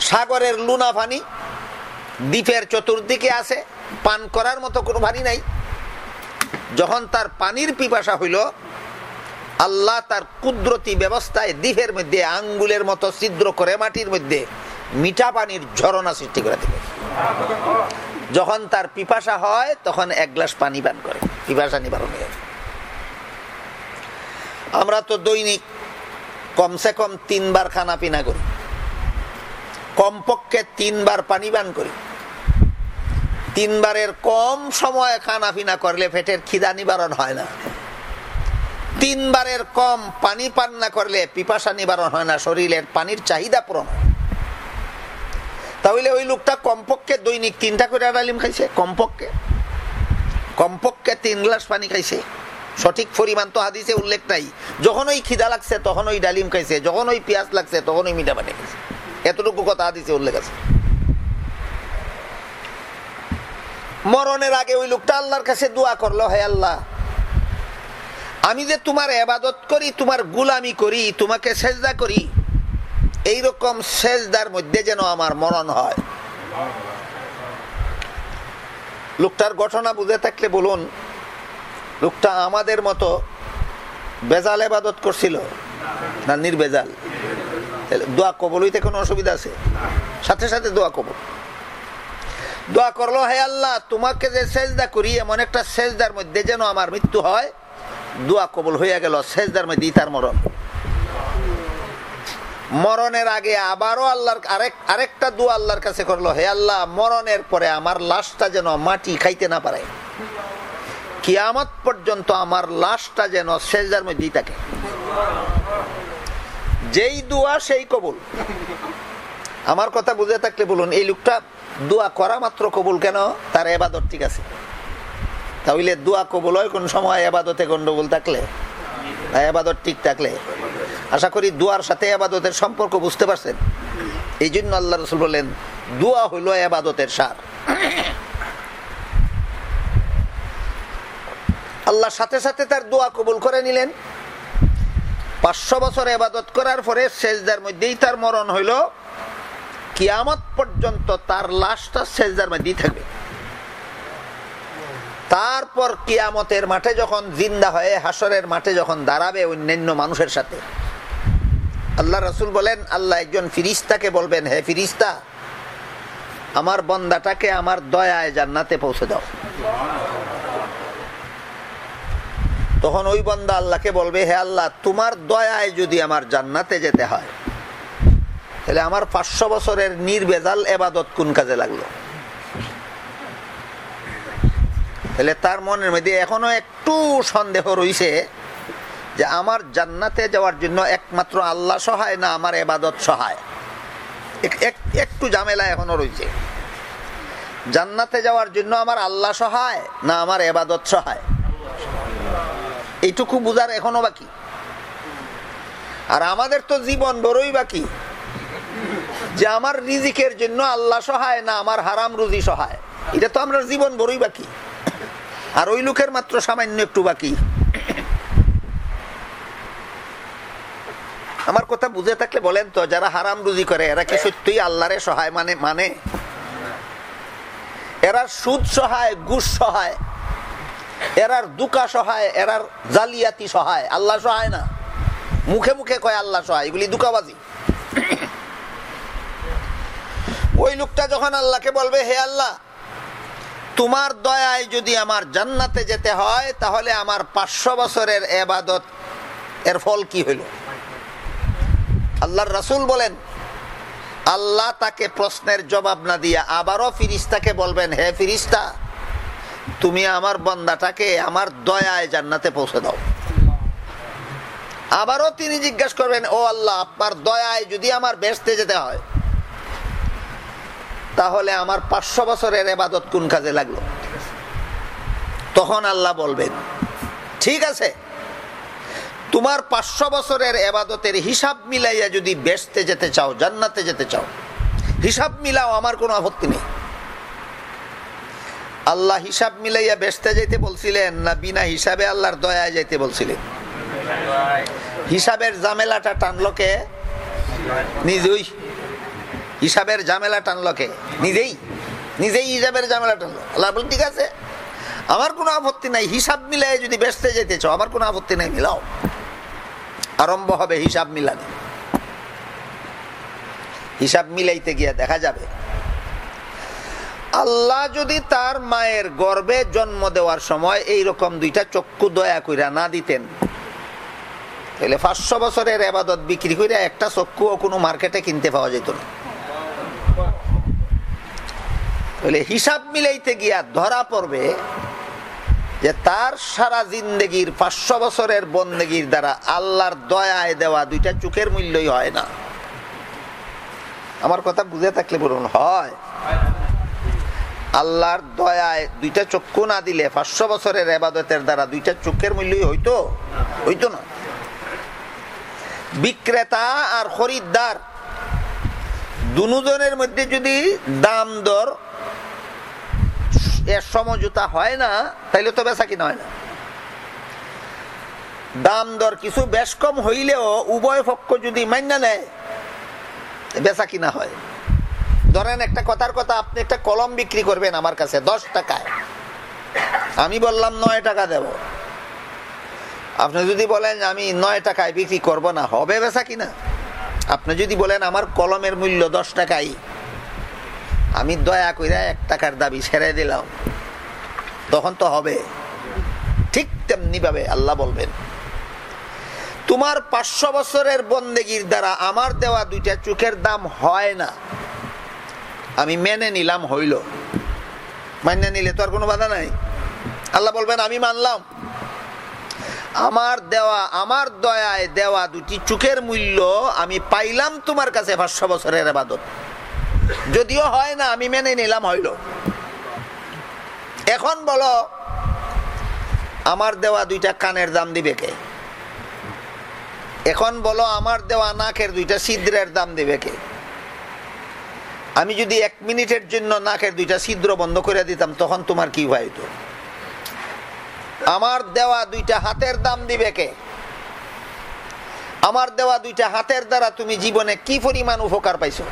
Speaker 1: সাগরের লুনা পানি দ্বীপের চতুর্দিকে আছে, পান করার মতো কোনো পানি নাই। যখন তার পানির পিপাসা হইল, আল্লাহ তার কুদরতি ব্যবস্থায় দ্বীপের মধ্যে আঙ্গুলের মতো ছিদ্র করে মাটির মধ্যে মিঠা পানির ঝরনা সৃষ্টি করে দিবে যখন তার পিপাসা হয়, তখন এক গ্লাস পানি পান করে। পিপাসা নিবারণ হয়ে আমরা তো দৈনিক কমসে কম তিনবার খানা পিনা করি। কমপক্ষে তিনবার পানি পান করি। তিনবারের কম সময় খানা পিনা করলে পেটের খিদা নিবারণ হয় না। তিনবারের কম পানি পান না করলে পিপাসা নিবারণ হয় না। শরীরের পানির চাহিদা পূরণ তাহলে ওই লোকটা কমপক্ষে দৈনিক তিনটা করে ডালিম খাইছে, কমপক্ষে। কমপক্ষে তিন গ্লাস পানি খাইছে। সঠিক পরিমাণ তো হাদিসে উল্লেখ নাই। যখন ওই খিদা লাগছে, তখন ওই ডালিম খাইছে। যখন ওই পেঁয়াজ লাগছে, তখন ওই মিঠা পানি খাইছে। এতটুকু কথা হাদিসে উল্লেখ আছে। মরণের আগে ওই লোকটা আল্লাহর কাছে দোয়া করল, হে আল্লাহ, আমি যে তোমার এবাদত করি, তোমার গুলামি করি, তোমাকে সেজদা করি এইরকম সেজদার মধ্যে যেন আমার মরণ হয়। লোকটার ঘটনা বুঝে থাকলে বলুন, লোকটা আমাদের মতো বেজাল এবাদত করছিল না নির্বেজাল? দোয়া কবল হইতে কোনো অসুবিধা আছে। সাথে সাথে দোয়া কবল। দোয়া করল, হে আল্লাহ, তোমাকে যে সেজদা করি, এমন একটা সেজদার মধ্যে যেন আমার মৃত্যু হয়। দোয়া কবল হইয়া গেল, সেজদার মধ্যে তার মরণ। মরণের আগে আবারও আল্লাহর আরেক, আরেকটা দোয়া আল্লাহর কাছে করল, হে আল্লাহ, মরণের পরে আমার লাশটা যেন মাটি খাইতে না পারে। কিয়ামত পর্যন্ত আমার লাশটা যেন সেজদার মধ্যেই থাকে। যেই দোয়া সেই কবুল। আমার কথা বুঝে থাকলে বলুন, এই লোকটা দোয়া করা মাত্র কবুল কেন? তার এবাদত ঠিক আছে। তাহলে দোয়া কবুল হয় কোন সময় এবাদতে গন্ডগোল থাকলে? এবাদত ঠিক থাকলে? আশা করি দোয়ার সাথে এবাদতের সম্পর্ক বুঝতে পারছেন। এই জন্য আল্লাহ রসুল বললেন, দোয়া হইল এবাদতের সার। আল্লাহ সাথে সাথে তার দোয়া কবুল করে নিলেন। পাঁচশো বছর এবাদত করার পরে সেজদার মধ্যেই তার মরণ হইল। কিয়ামত পর্যন্ত তার লাশটা সেজদার মধ্যেই থাকবে। তারপর কিয়ামতের মাঠে যখন জিন্দা হয়ে হাসরের মাঠে যখন দাঁড়াবে অন্যান্য মানুষের সাথে আল্লাহ রসুল বলেন, আল্লাহ একজন ফিরিস্তাকে বলবেন, হে ফিরিস্তা, আমার বন্দাটাকে আমার দয়ায় জান্নাতে পৌঁছে দাও। তখন ওই বন্দা আল্লাহকে বলবে, হে আল্লাহ, তোমার দয়ায় যদি আমার জান্নাতে যেতে হয়, তাহলে আমার পাঁচশো বছরের নির্বেজাল এবাদত কোন কাজে লাগল? তাহলে তার মনের মধ্যে এখনও একটু সন্দেহ রয়েছে যে আমার জান্নাতে যাওয়ার জন্য একমাত্র আল্লাহ সহায় না আমার এবাদত সহায়? একটু ঝামেলা এখনও রয়েছে। জান্নাতে যাওয়ার জন্য আমার আল্লাহ সহায় না আমার এবাদত সহায়? এইটুকু বুঝার এখনও বাকি। আর আমাদের তো জীবন বড়ই বাকি। যে আমার রিজিকের জন্য আল্লাহ সহায় না আমার হারাম রুজি সহায়। এটা তো আমরা জীবন বড়ই বাকি। আর ওই লোকের মাত্র সামান্য একটু বাকি। আমার কথা বুঝে থাকলে বলেন তো, যারা হারাম রুজি করে, এরা কি সত্যি আল্লাহরে সহায় মানে মানে? এরা সুদ সহায় গুস সহায়, এরার দুকা সহায়, এরার জালিয়াতি সহায়। আল্লাহ সহায় না? মুখে মুখে কয় আল্লাহ সহায়, এগুলি দুকাবাজি। ওই লোকটা যখন আল্লাহকে বলবে, হে আল্লাহ, তোমার দয়ায় যদি আমার জান্নাতে যেতে হয়, তাহলে আমার পাঁচশো বছরের এবাদত, এর ফল কি হইল? আল্লাহর রাসুল বলেন, আল্লাহ তাকে প্রশ্নের জবাব না দিয়া আবারও ফিরিস্তাকে বলবেন, হে ফিরিস্তা, তুমি আমার বন্দাটাকে আমার দয়ায় জান্নাতে পৌঁছে দাও। আবারও তিনি জিজ্ঞাসা করবেন, ও আল্লাহ, আপনার দয়ায় যদি আমার বেসতে যেতে হয়, তাহলে আমার পাঁচশো বছরের এবাদত কোন কাজে লাগল? তখন আল্লাহ বলবেন, ঠিক আছে তোমার পাঁচশো বছরের এবাদতের হিসাব মিলাইয়া যদি বেসতে যেতে চাও, জান্নাতে যেতে চাও, হিসাব মিলাও, আমার কোনো আপত্তি নেই। আল্লাহ হিসাব মিলাইয়া বেসতে যেতে বলছিলেন না বিনা হিসাবে আল্লাহর দয়া যাইতে বলছিলেন। হিসাবের জামেলাটা টানলো কে? নিজেই। হিসাবের জামেলা টানলো কে? নিজেই। নিজেই হিসাবের জামেলা টানলো। আল্লাহ বল ঠিক আছে। আমার কোনো আপত্তি নাই। হিসাব মিলাই যদি বেসতে যেতে চাও, আমার কোনো আপত্তি নাই, মিলাও। আরম্ভ হবে হিসাব মিলানি হিসাব মিলাইতে গিয়ে দেখা যাবে, আল্লাহ যদি তার মায়ের গর্বে জন্ম দেওয়ার সময় এই রকম দুইটা চক্ষু দয়া কইরা না দিতেন, তাহলে পাঁচশো বছরের এবাদত বিক্রি করে একটা চক্ষুও কোনো মার্কেটে কিনতে পাওয়া যেত না। তাহলে হিসাব মিলাইতে গিয়া ধরা পড়বে যে তার সারা জিন্দগির পাঁচশো বছরের বন্দেগির দ্বারা আল্লাহর দয়ায় দেওয়া দুইটা চোখের মূল্যই হয় না। আমার কথা বুঝে থাকলে বলুন, হয়। আল্লাহর দয়ায় দুইটা চক্ষু না দিলে পাঁচশো বছরের এবাদতের দ্বারা দুইটা চোখের মূল্যই হইতো? হইতো না। বিক্রেতা আর খরিদ্দার দুজনের মধ্যে যদি দাম দর এর সমঝোতা হয় না, তাইলে তো বেচা কিনা হয় না। দাম দর কিছু বেশ কম হইলেও উভয় পক্ষ যদি মান্য নেয়, বেচা কিনা হয়। ধরেন একটা কথার কথা, আপনি একটা কলম বিক্রি করবেন আমার কাছে, দশ টাকায়। আমি বললাম, নয় টাকা দেব। আপনি যদি বলেন, আমি নয় টাকায় বিক্রি করব না, হবে বেচা কিনা? আপনি যদি বলেন, আমার কলমের মূল্য দশ টাকাই আমি দয়া করে এক টাকার দাবি ছেড়ে দিলাম। তখন তো হবে। ঠিক তেমনি ভাবে আল্লাহ বলবেন, তোমার পাঁচশো বছরের বন্দেগির দ্বারা আমার দেওয়া দুইটা চোখের দাম হয় না। আমি মেনে নিলাম হইল। মান্য নিলে তো আর কোনো বাধা নাই। আল্লাহ বলবেন, আমি মানলাম। আমার দেওয়া, আমার দয়ায় দেওয়া দুটি চোখের মূল্য আমি পাইলাম তোমার কাছে পাঁচশো বছরের আবাদত। যদিও হয় না, আমি মেনে নিলাম হইল। এখন বলো, আমার দেওয়া দুইটা কানের দাম দিবে কে? এখন বলো, আমার দেওয়া নাকের দুইটা ছিদ্রের দাম দিবে কে? আমি যদি এক মিনিটের জন্য নাকের দুইটা ছিদ্র বন্ধ করে দিতাম, তখন তোমার কি হইতো? আমার দেওয়া দুইটা হাতের দাম দিবে কে? আমার দেওয়া দুইটা হাতের দ্বারা তুমি জীবনে কি পরিমাণ উপকার পাইছো?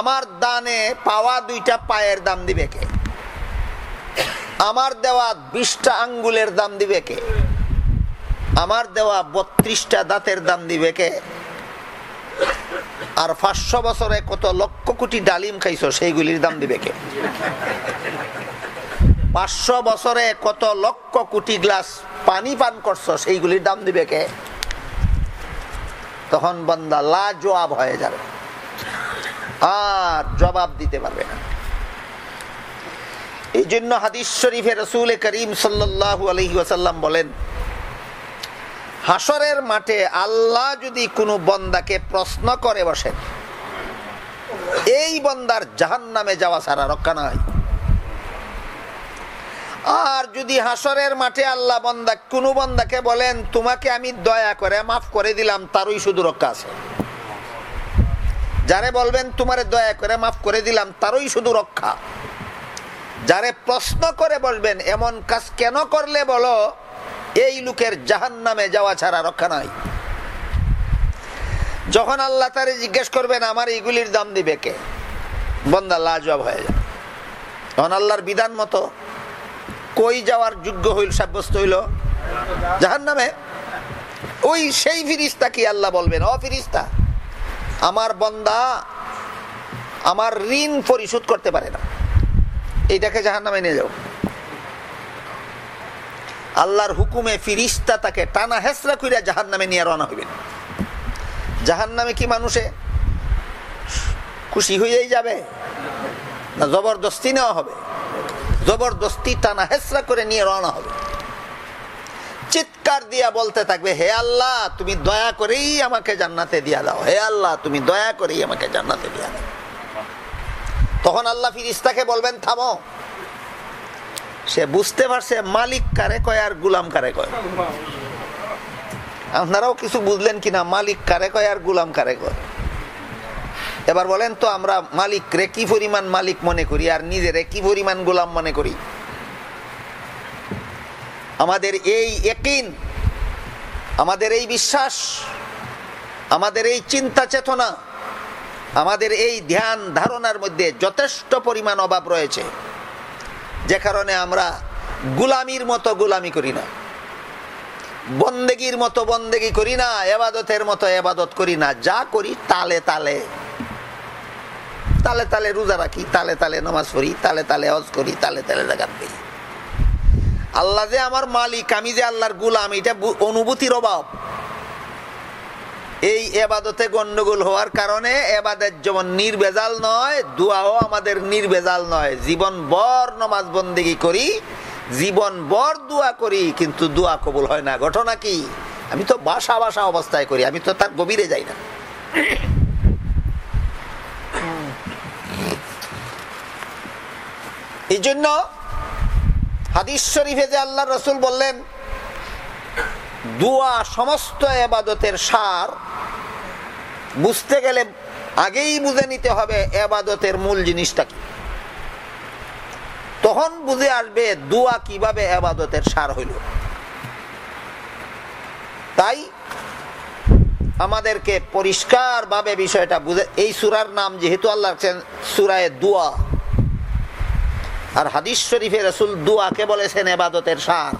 Speaker 1: আমার দানে পাওয়া দুইটা পায়ের দাম দিবে কে? আমার দেওয়া বিশটা আঙ্গুলের দাম দিবে কে? আমার দেওয়া বত্রিশটা দাঁতের দাম দিবে কে? আর পাঁচশো বছরে কত লক্ষ কোটি ডালিম খাইছো, সেইগুলির দাম দিবে কে? পাঁচশো বছরে কত লক্ষ কোটি গ্লাস পানি পান করছ, সেইগুলির দাম দিবে কে? তখন বন্দা লা জবাব হয়ে যাবে। আর জবাব দিতে পারবে না। এই জন্য হাদিস শরীফে রসুল করিম সাল্লাহু আলহি ওয়াসাল্লাম বলেন হাসরের মাঠে আল্লাহ যদি কোনো বন্দাকে প্রশ্ন করে বসেন, এই বন্দার জাহান নামে যাওয়া ছাড়া রক্ষা নাই। আর যদি হাসরের মাঠে আল্লাহ বন্দা, কোনো বন্দাকে বলেন, তোমাকে আমি দয়া করে মাফ করে দিলাম, তারই শুধু রক্ষা আছে। যারে বলবেন, তোমার দয়া করে মাফ করে দিলাম, তারই শুধু রক্ষা। যারে প্রশ্ন করে বলবেন এমন কাজ কেন করলে বলো, এই লোকের জাহান নামে যাওয়া ছাড়া রক্ষা নাই। যখন আল্লাহ তারে জিজ্ঞেস করবেন, আমার এইগুলির দাম দিবে কে? বন্দা লাজবাব হয়ে যায় তখন আল্লাহর বিধান মতো কই যাওয়ার যোগ্য হইল, সাব্যস্ত হইল? জাহান নামে ওই সেই ফিরিস্তা কি আল্লাহ বলবেন? অ ফিরিস্তা। আমার বন্দা আমার ঋণ পরিশোধ করতে পারে না। এইটাকে জাহান নামে নিয়ে যাও। আল্লাহর হুকুমে ফিরিস্তা তাকে টানা হেসরা কইরা জাহান নামে নিয়ে রওনা হইবেন। জাহান নামে কি মানুষে খুশি হয়েই যাবে? না জবরদস্তি নেওয়া হবে? জবরদস্তি টানা হেসরা করে নিয়ে রওনা হবে। চিৎকার দিয়া বলতে থাকবে, হে আল্লাহ, তুমি দয়া করেই আমাকে জান্নাতে দিয়া দাও। হে আল্লাহ, তুমি দয়া করেই আমাকে জান্নাতে দিয়া দাও। তখন আল্লাহ ফিরিস্তাকে বলবেন, থামো। সে বুঝতে পারছে, মালিক কারে কয় আর গুলাম কারে কয়? আপনারাও কিছু বুঝলেন কিনা, মালিক কারে কয় আর গুলাম কারে কয়? এবার বলেন তো, আমরা মালিক রে কি পরিমাণ মালিক মনে করি, আর নিজেরে কি পরিমাণ গোলাম মনে করি? আমাদের এই একিন আমাদের এই বিশ্বাস, আমাদের এই চিন্তা চেতনা, আমাদের এই ধ্যান ধারণার মধ্যে যথেষ্ট পরিমাণ অভাব রয়েছে, যে কারণে আমরা গুলামির মতো গুলামি করি না। বন্দেগির মতো বন্দেগি করি না, এবাদতের মতো এবাদত করি না, যা করি তালে তালে। তালে তালে রোজা রাখি, তালে তালে নামাজ পড়ি, তালে তালে হজ করি, তালে তালে জাগাত দিই আল্লাহ যে আমার মালিক, আমি যে আল্লাহর গুলাম, এটা অনুভূতির অভাব। এই এবাদতে গন্ডগোল হওয়ার কারণে এবাদের যেমন নির্বেজাল নয়, দোয়াও আমাদের নির্বেজাল নয়। জীবন বর নমাজ বন্দিগি করি জীবন বর দোয়া করি, কিন্তু দোয়া কবুল হয় না। ঘটনা কি? আমি তো বাসা বাসা অবস্থায় করি, আমি তো তার গভীরে যাই না। এই জন্য হাদিস শরীফে যে আল্লাহ রসুল বললেন, দুয়া সমস্ত এবাদতের সার বুঝতে গেলে আগেই বুঝে নিতে হবে এবাদতের মূল জিনিসটা কি। তখন বুঝে আসবে দুয়া কীভাবে এবাদতের সার হইল। তাই আমাদেরকে পরিষ্কার ভাবে বিষয়টা বুঝে, এই সুরার নাম যেহেতু আল্লাহ সুরায় দুয়া। আর হাদিস শরীফে রসুল দুয়াকে বলেছেন এবাদতের সার।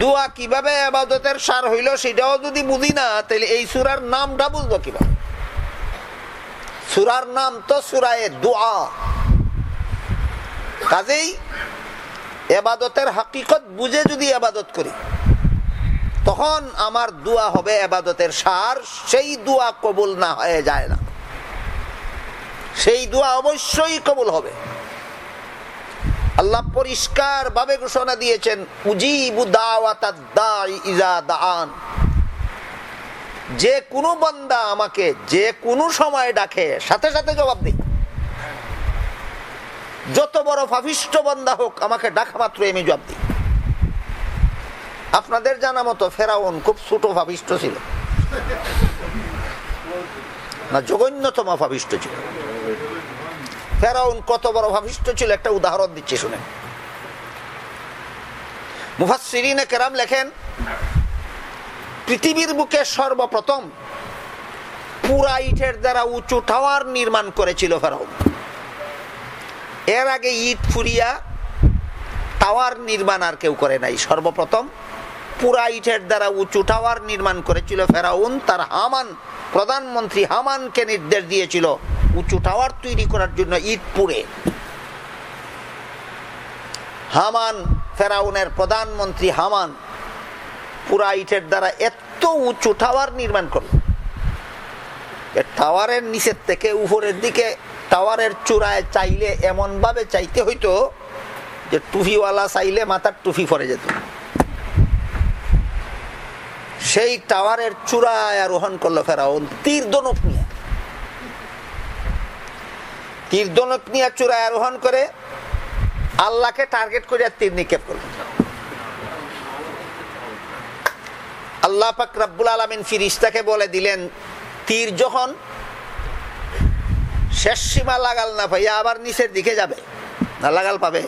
Speaker 1: দুয়া কীভাবে আবাদতের সার হইল সেটাও যদি বুঝি না, তাহলে এই সুরার নামটা বুঝব কীভাবে? সুরার নাম তো সুরায় দোয়া। কাজেই এবাদতের হাকিকত বুঝে যদি আবাদত করি, তখন আমার দোয়া হবে এবাদতের সার, সেই দোয়া কবুল না হয়ে যায় না। সেই দোয়া অবশ্যই কবুল হবে। আল্লাহ পরিষ্কার ভাবে ঘোষণা দিয়েছেন যে কোনো বন্দা আমাকে যে কোনো সময় ডাকে, সাথে সাথে জবাব দিই যত বড় ফাফিষ্ট বন্দা হোক, আমাকে ডাকা মাত্র আমি জবাব দিই। আপনাদের জানা মতো ফেরাউন খুব ছোট ফাফিষ্ট ছিল। না, জঘন্যতম ফাফিষ্ট ছিল। ফেরাউন কত বড় ভাবিষ্ট ছিল? একটা উদাহরণ দিচ্ছে শুনে মুফাসিরিনে কেরাম লেখেন, পৃথিবীর বুকে সর্বপ্রথম পুরা ইটের দ্বারা উঁচু টাওয়ার নির্মাণ করেছিল ফেরাউন। এর আগে ইট ফুরিয়া টাওয়ার নির্মাণ আর কেউ করে নাই। সর্বপ্রথম পুরা ইটের দ্বারা উঁচু টাওয়ার নির্মাণ করেছিল ফেরাউন। তার হামান, প্রধানমন্ত্রী হামানকে নির্দেশ দিয়েছিল উঁচু টাওয়ার তৈরি করার জন্য ইট পুড়ে। হামান, ফেরাউনের প্রধানমন্ত্রী হামান পুরা ইটের দ্বারা এত উঁচু টাওয়ার নির্মাণ করল। টাওয়ারের নিচের থেকে উপরের দিকে টাওয়ারের চূড়ায় চাইলে এমন ভাবে চাইতে হইতো যে টুফিওয়ালা চাইলে মাথার টুফি পরে যেত। সেই টাওয়ারের চূড়ায় আরোহণ করল ফেরাউন, তীর দনক নিয়ে। তীর দনক নিয়ে চূড়ায় আরোহণ করে আল্লাহকে টার্গেট করে তীর নিক্ষেপ করল। আল্লাহ পাক রাব্বুল আলমিন ফিরিস্তাকে বলে দিলেন, তীর যখন শেষ সীমা লাগাল না পাইয়া আবার নিচের দিকে যাবে, না লাগাল পাবে?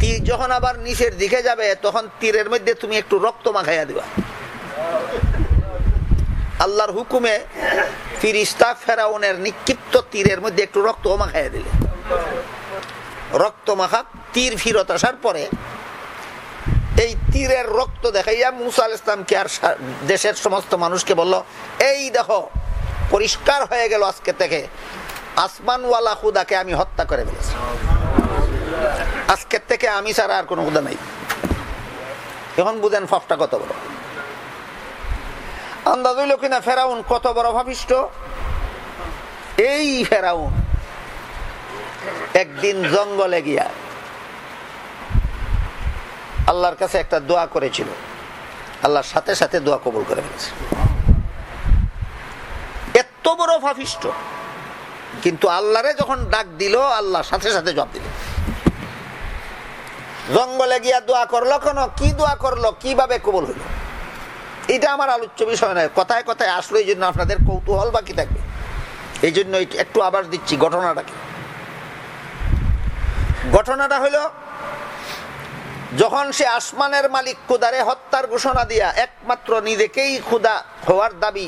Speaker 1: তীর যখন আবার নিচের দিকে যাবে, তখন তীরের মধ্যে তুমি একটু রক্ত মাখাইয়া দিবা। আল্লাহর হুকুমে ফিরিস্তা ফেরাউনের নিক্ষিপ্ত তীরের মধ্যে একটু রক্ত মাখাইয়া দিলে রক্ত মাখা তীর ফিরত আসার পরে এই তীরের রক্ত দেখাইয়া মুসা ইসলামকে আর দেশের সমস্ত মানুষকে বলল, এই দেখো, পরিষ্কার হয়ে গেল আজকে থেকে। আসমানওয়ালা খুদাকে আমি হত্যা করে ফেলেছি। আজকের থেকে আমি ছাড়া আর কোনো খুদা নেই। এখন বুঝেন ফাফটা কত বড়। আন্দাজ হইল কিনা ফেরাউন, কত বড় ভাবিষ্ট? এই ফেরাউন একদিন জঙ্গলে গিয়া আল্লাহর কাছে একটা দোয়া করেছিল। আল্লাহর সাথে সাথে দোয়া কবুল করে ফেলেছে। এত বড় ভাবিষ্ট। কিন্তু আল্লাহরে যখন ডাক দিল, আল্লাহ সাথে সাথে জব দিল। জঙ্গলে গিয়া দোয়া করল কেন? কি দোয়া করল? কীভাবে কবুল হইল এটা আমার আলোচ্য বিষয় নয়। কথায় কথায় আসলো এই জন্য আপনাদের কৌতূহল বাকি থাকবে। এই জন্য একটু আবার দিচ্ছি ঘটনাটাকে। ঘটনাটা হইল যখন সে আসমানের মালিক খুদারে হত্যার ঘোষণা দিয়া একমাত্র নিজেকেই খুদা হওয়ার দাবি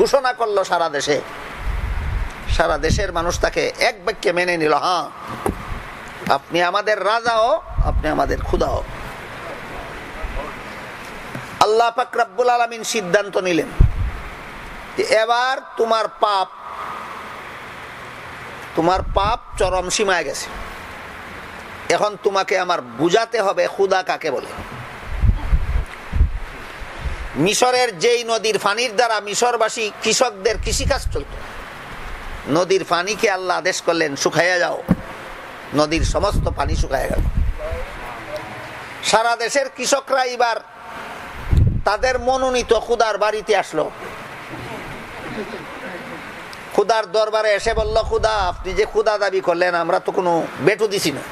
Speaker 1: ঘোষণা করল সারা দেশে। সারা দেশের মানুষ তাকে এক বাক্যে মেনে নিল হ্যাঁ আপনি আমাদের রাজাও, আপনি আমাদের খুদাও। আল্লাহ পাক রাব্বুল আলমিন সিদ্ধান্ত নিলেন এবার তোমার পাপ তোমার পাপ চরম সীমায় গেছে। এখন তোমাকে আমার বুঝাতে হবে খুদা কাকে বলে। মিশরের যেই নদীর ফানির দ্বারা মিশরবাসী কৃষকদের কৃষিকাজ চলত। নদীর পানিকে আল্লাহ আদেশ করলেন, শুকাইয়া যাও। নদীর সমস্ত পানি শুকাইয়া গেল। সারা দেশের কৃষকরা এবার তাদের মনোনীত খুদার বাড়িতে আসলো। খুদার দরবারে এসে বলল, খুদা, আপনি যে খুদা দাবি করলেন, আমরা তো কোনো বেটু দিছি না।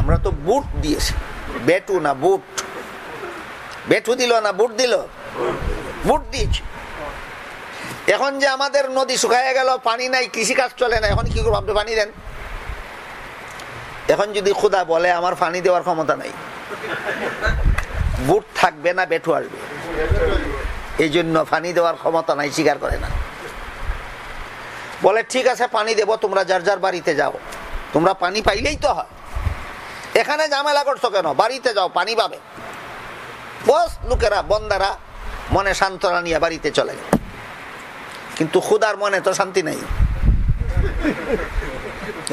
Speaker 1: আমরা তো বুট দিয়েছি। বেটু না বুট। বেটু দিল না বুট দিল? বুট দিয়েছি। এখন যে আমাদের নদী শুকাইয়া গেল, পানি নাই, কৃষিকাজ চলে না, এখন কি করব? আপনি পানি দেন। এখন যদি খুদা বলে, আমার পানি দেওয়ার ক্ষমতা নাই। বুট থাকবে না বেটু আসবে। এই জন্য পানি দেওয়ার ক্ষমতা নাই, স্বীকার করে না। বলে, ঠিক আছে, পানি দেব, তোমরা যার যার বাড়িতে যাও। তোমরা পানি পাইলেই তো হয়। এখানে ঝামেলা করছ কেন? বাড়িতে যাও, পানি পাবে। বস, লোকেরা, বন্দারা মনে সান্ত্বনা নিয়ে বাড়িতে চলে গেল। কিন্তু খুদার মনে তো শান্তি নেই।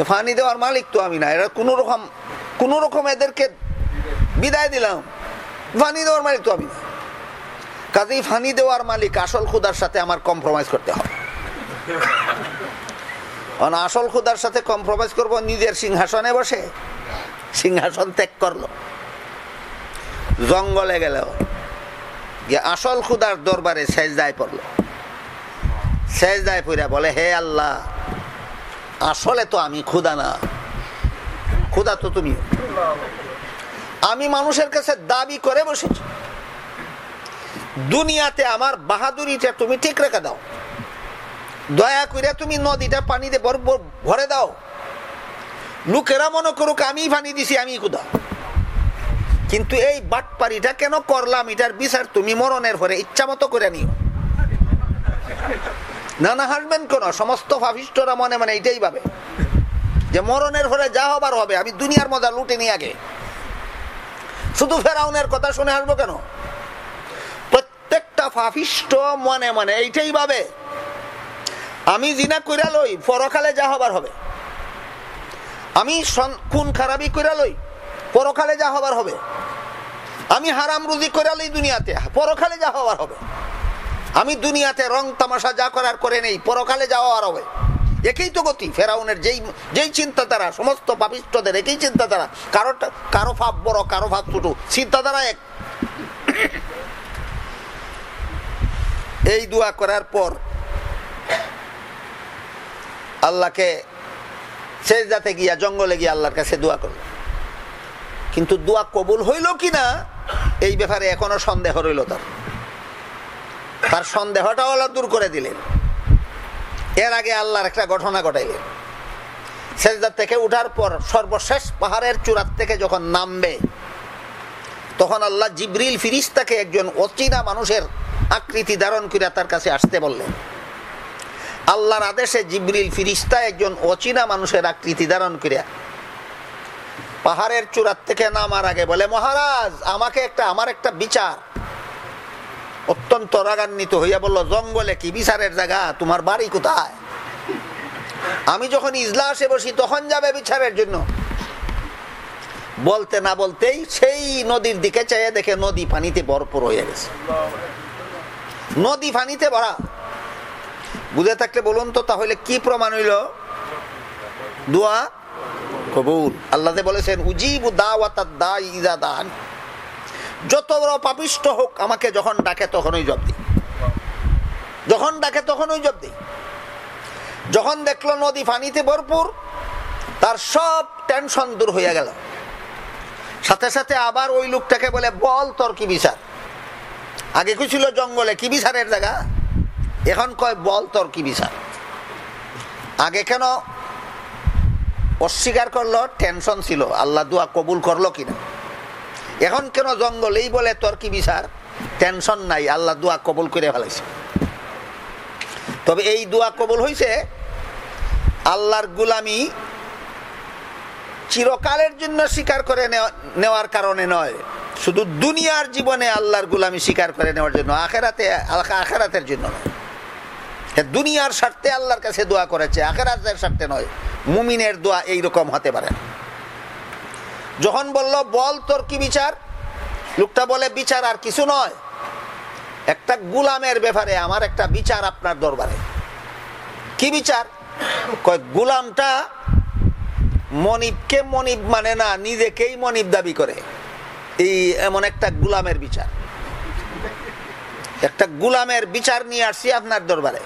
Speaker 1: ফানি দেওয়ার মালিক তো আমি না। এরা কোন রকম কোন রকম এদেরকে বিদায় দিলাম। ফানি দেওয়ার মালিক তো আমি। কাজেই ফানি দেওয়ার মালিক আসল খুদার সাথে আমার কম্প্রোমাইজ করতে হবে। আসল খুদার সাথে কম্প্রোমাইজ করব, নিজের সিংহাসনে বসে, সিংহাসন ত্যাগ করল। জঙ্গলে গেল আসল খুদার দরবারে শেষ দায় পড়ল। দায় পড়া বলে, হে আল্লাহ, আসলে তো আমি খুদা না। খুদা তো তুমি। আমি মানুষের কাছে দাবি করে বসেছি। দুনিয়াতে আমার বাহাদুরিটা তুমি ঠিক রেখে দাও। দয়া করে তুমি নদীটা পানিতে ভরে দাও। লোকেরা মনে করুক আমি পানি দিছি আমি খুদা কিন্তু এই বাটপাড়িটা কেন করলাম, এটার বিচার তুমি মরণের পরে ইচ্ছা মতো করে নিও। না না, হাসবেন কেন? সমস্ত ভাবিষ্টরা মনে মনে এটাই ভাবে যে মরণের পরে যা হবার হবে, আমি দুনিয়ার মজা লুটে নি আগে। শুধু ফেরাউনের কথা শুনে আসব কেন? প্রত্যেকটা ফাফিষ্ট মনে মনে এইটাই ভাবে, আমি জিনা কইরা লই, পরকালে যা হবার হবে। আমি খুন খারাপি কইরা লই, পরকালে যা হবার হবে। আমি হারাম রুজি কইরা লই দুনিয়াতে, পরকালে যা হবার হবে। আমি দুনিয়াতে রং তামাশা যা করার করে নেই, পরকালে যাওয়া আর হবে। একই তো গতি, ফেরাউনের যেই যেই চিন্তাধারা, সমস্ত পাপিষ্টদের একই চিন্তাধারা, কারও কারও ভাব বড়, কারও ভাব ছোট, চিন্তাধারা এক। এই দোয়া করার পর আল্লাহকে শেষ যাতে গিয়া, জঙ্গলে গিয়া আল্লাহর কাছে দোয়া করল। কিন্তু দোয়া কবুল হইল কিনা, এই ব্যাপারে এখনও সন্দেহ রইল তার। তার সন্দেহটাও আল্লাহ দূর করে দিলেন। এর আগে আল্লাহর একটা ঘটনা ঘটাইলেন সেজদার থেকে উঠার পর সর্বশেষ পাহাড়ের চূড়ার থেকে যখন নামবে, তখন আল্লাহ জিব্রিল ফিরিস্তাকে একজন অচীনা মানুষের আকৃতি ধারণ করে তার কাছে আসতে বললেন। আল্লাহর আদেশে জিব্রিল ফিরিস্তা একজন অচীনা মানুষের আকৃতি ধারণ করিয়া পাহাড়ের চূড়ার থেকে নামার আগে বলে, মহারাজ, আমাকে একটা, আমার একটা বিচার। অত্যন্ত রাগান্বিত হইয়া বলল, জঙ্গলে কি বিচারের জায়গা? তোমার বাড়ি কোথায়? আমি যখন ইজলাসে বসি, তখন যাবে বিচারের জন্য। বলতে না বলতেই সেই নদীর দিকে চাইয়ে দেখে নদী পানিতে ভরপুর হয়ে গেছে। নদী পানিতে ভরা। বুঝে থাকলে বলুন তো, তাহলে কি প্রমাণ হইল? দোয়া? কবুল। আল্লাহ বলেছেন, উজিবু দাওয়াত দাই ইজা যত বড় পাপিষ্ট হোক, আমাকে যখন ডাকে তখনই জব দিই। যখন ডাকে তখনই জব দিই। যখন দেখল নদী পানিতে ভরপুর, তার সব টেনশন দূর হয়ে গেল। সাথে সাথে আবার ওই লোকটাকে বলে, বল, তোর কি বিচার? আগে কি ছিল জঙ্গলে, কি বিচারের জায়গা? এখন কয়, বল, তোর কি বিচার? আগে কেন অস্বীকার করল, টেনশন ছিল, আল্লাহ দুয়া কবুল করল কিনা? এখন কেন জঙ্গলেই বলে তোর কি বিচার? টেনশন নাই, আল্লাহ দোয়া কবল করে ফেলাইছে। তবে এই দোয়া কবল হয়েছে আল্লাহর গুলামি চিরকালের জন্য স্বীকার করে নেওয়ার কারণে নয়। শুধু দুনিয়ার জীবনে আল্লাহর গুলামি স্বীকার করে নেওয়ার জন্য, আখেরাতে আখেরাতের জন্য নয়। দুনিয়ার স্বার্থে আল্লাহর কাছে দোয়া করেছে, আখেরাতের স্বার্থে নয়। মুমিনের দোয়া এইরকম হতে পারে যখন বলল, বল তোর কি বিচার? লোকটা বলে, বিচার আর কিছু নয়। একটা গুলামের ব্যাপারে আমার একটা বিচার আপনার দরবারে। কি বিচার? কয়, গুলামটা মনিবকে মনিব মানে না, নিজেকেই মনিব দাবি করে। এই এমন একটা গুলামের বিচার। একটা গুলামের বিচার নিয়ে আসছি আপনার দরবারে।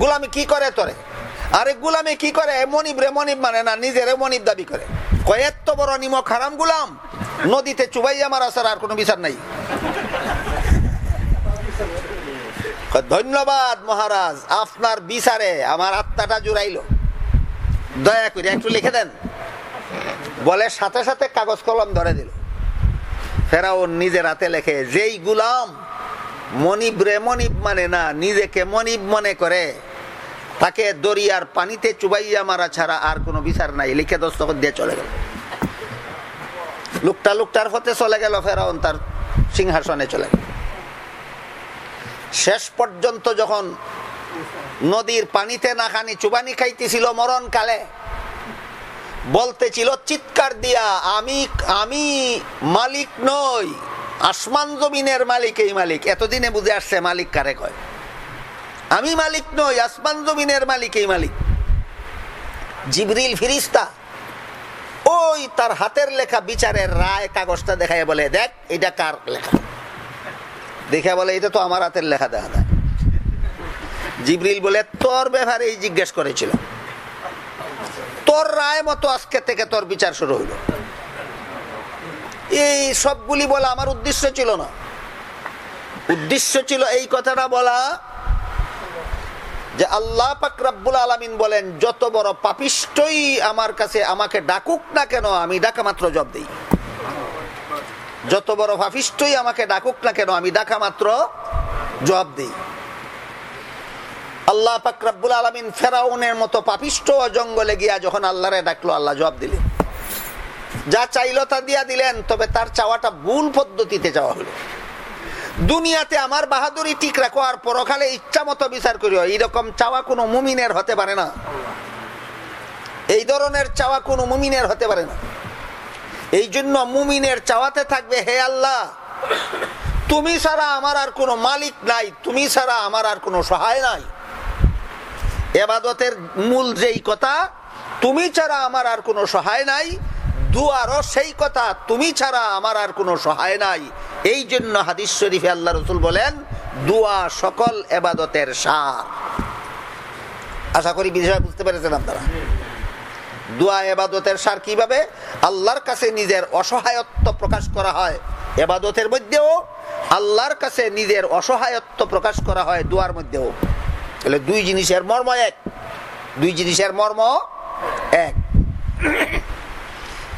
Speaker 1: গুলামি কি করে তোরে? আরে গুলামি কি করে? মনিব রে মনিব মানে না, নিজেরে মনিব দাবি করে। কয়েত বড় নিমক হারাম গুলাম, নদীতে চুবাইয়া মারা ছাড়া আর কোনো বিচার নাই। ধন্যবাদ মহারাজ, আপনার বিচারে আমার আত্মাটা জুড়াইল। দয়া করে একটু লিখে দেন। বলে, সাথে সাথে কাগজ কলম ধরে দিল। ফেরাও নিজের হাতে লেখে, যেই গুলাম মনিব রে মনিব মানে না, নিজেকে মনিব মনে করে তাকে দরিয়ার পানিতে চুবাইয়া মারা ছাড়া আর কোনো বিচার নাই। লিখে দস্তখত দিয়ে চলে গেল। লোকটা লোকটার হতে চলে গেল ফেরাউন, তার সিংহাসনে চলে গেল। শেষ পর্যন্ত যখন নদীর পানিতে নাখানি চুবানি খাইতেছিল মরণ কালে বলতেছিল, চিৎকার দিয়া, আমি আমি মালিক নই, আসমান জমিনের মালিক, এই মালিক। এতদিনে বুঝে আসছে মালিক কারে কয়। আমি মালিক নই, আসমান জমিনের মালিক এই মালিক। জিবরিল ফিরিস্তা, ওই তার হাতের লেখা বিচারের রায় কাগজটা দেখায় বলে, দেখ, এটা কার লেখা? দেখে বলে, এটা তো আমার হাতের লেখা, দেখা যায়। জিবরিল বলে, তোর ব্যাপারে জিজ্ঞেস করেছিল। তোর রায় মতো আজকে থেকে তোর বিচার শুরু হইল। এই সবগুলি বলা আমার উদ্দেশ্য ছিল না। উদ্দেশ্য ছিল এই কথাটা বলা যে আল্লাহ পাক রাব্বুল আলমিন বলেন, যত বড় পাপিষ্টই আমার কাছে আমাকে ডাকুক না কেন, আমি ডাকা মাত্র জব দিই। যত বড় পাপিষ্টই আমাকে ডাকুক না কেন, আমি ডাকা মাত্র জব দিই। আল্লাহ পাক রাব্বুল আলমিন ফেরাউনের মতো পাপিষ্ট জঙ্গলে গিয়া যখন আল্লাহরে ডাকলো, আল্লাহ জব দিলেন। যা চাইল তা দিয়া দিলেন, তবে তার চাওয়াটা ভুল পদ্ধতিতে চাওয়া হলো। দুনিয়াতে আমার বাহাদুরি ঠিক রাখো আর পরকালে ইচ্ছা মতো বিচার করিও। এইরকম চাওয়া কোনো মুমিনের হতে পারে না। এই ধরনের চাওয়া কোনো মুমিনের হতে পারে না। এই জন্য মুমিনের চাওয়াতে থাকবে, হে আল্লাহ, তুমি ছাড়া আমার আর কোনো মালিক নাই, তুমি ছাড়া আমার আর কোনো সহায় নাই। এবাদতের মূল যেই কথা, তুমি ছাড়া আমার আর কোনো সহায় নাই দুয়ারও সেই কথা, তুমি ছাড়া আমার আর কোনো সহায় নাই। এই জন্য হাদিস শরীফে আল্লাহ রসুল বলেন, দুয়া সকল এবাদতের সার। আশা করি বিষয় বুঝতে পেরেছেন আপনারা। দোয়া এবাদতের সার কীভাবে? আল্লাহর কাছে নিজের অসহায়ত্ব প্রকাশ করা হয়। এবাদতের মধ্যেও আল্লাহর কাছে নিজের অসহায়ত্ব প্রকাশ করা হয় দুয়ার মধ্যেও। তাহলে দুই জিনিসের মর্ম এক। দুই জিনিসের মর্ম এক।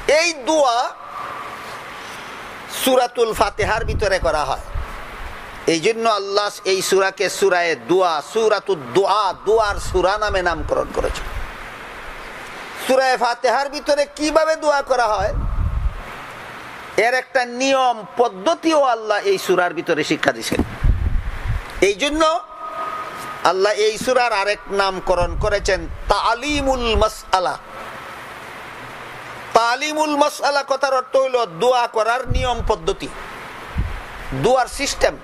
Speaker 1: এই দোয়া সুরাতুল ফাতেহার ভিতরে করা হয়। এই জন্য আল্লাহ এই সুরাকে সুরায় দোয়া সুরাতুল দোয়া, দোয়ার সুরা নামে নামকরণ করেছে সুরায় ফাতেহার ভিতরে কীভাবে দোয়া করা হয়? এর একটা নিয়ম, পদ্ধতিও আল্লাহ এই সুরার ভিতরে শিক্ষা দিচ্ছেন এই জন্য আল্লাহ এই সুরার আরেক নামকরণ করেছেন তালিমুল মাসআলা। তালিমুল মাসআলা কথার অর্থ হইল দোয়া করার নিয়ম পদ্ধতি। দোয়ার সিস্টেম।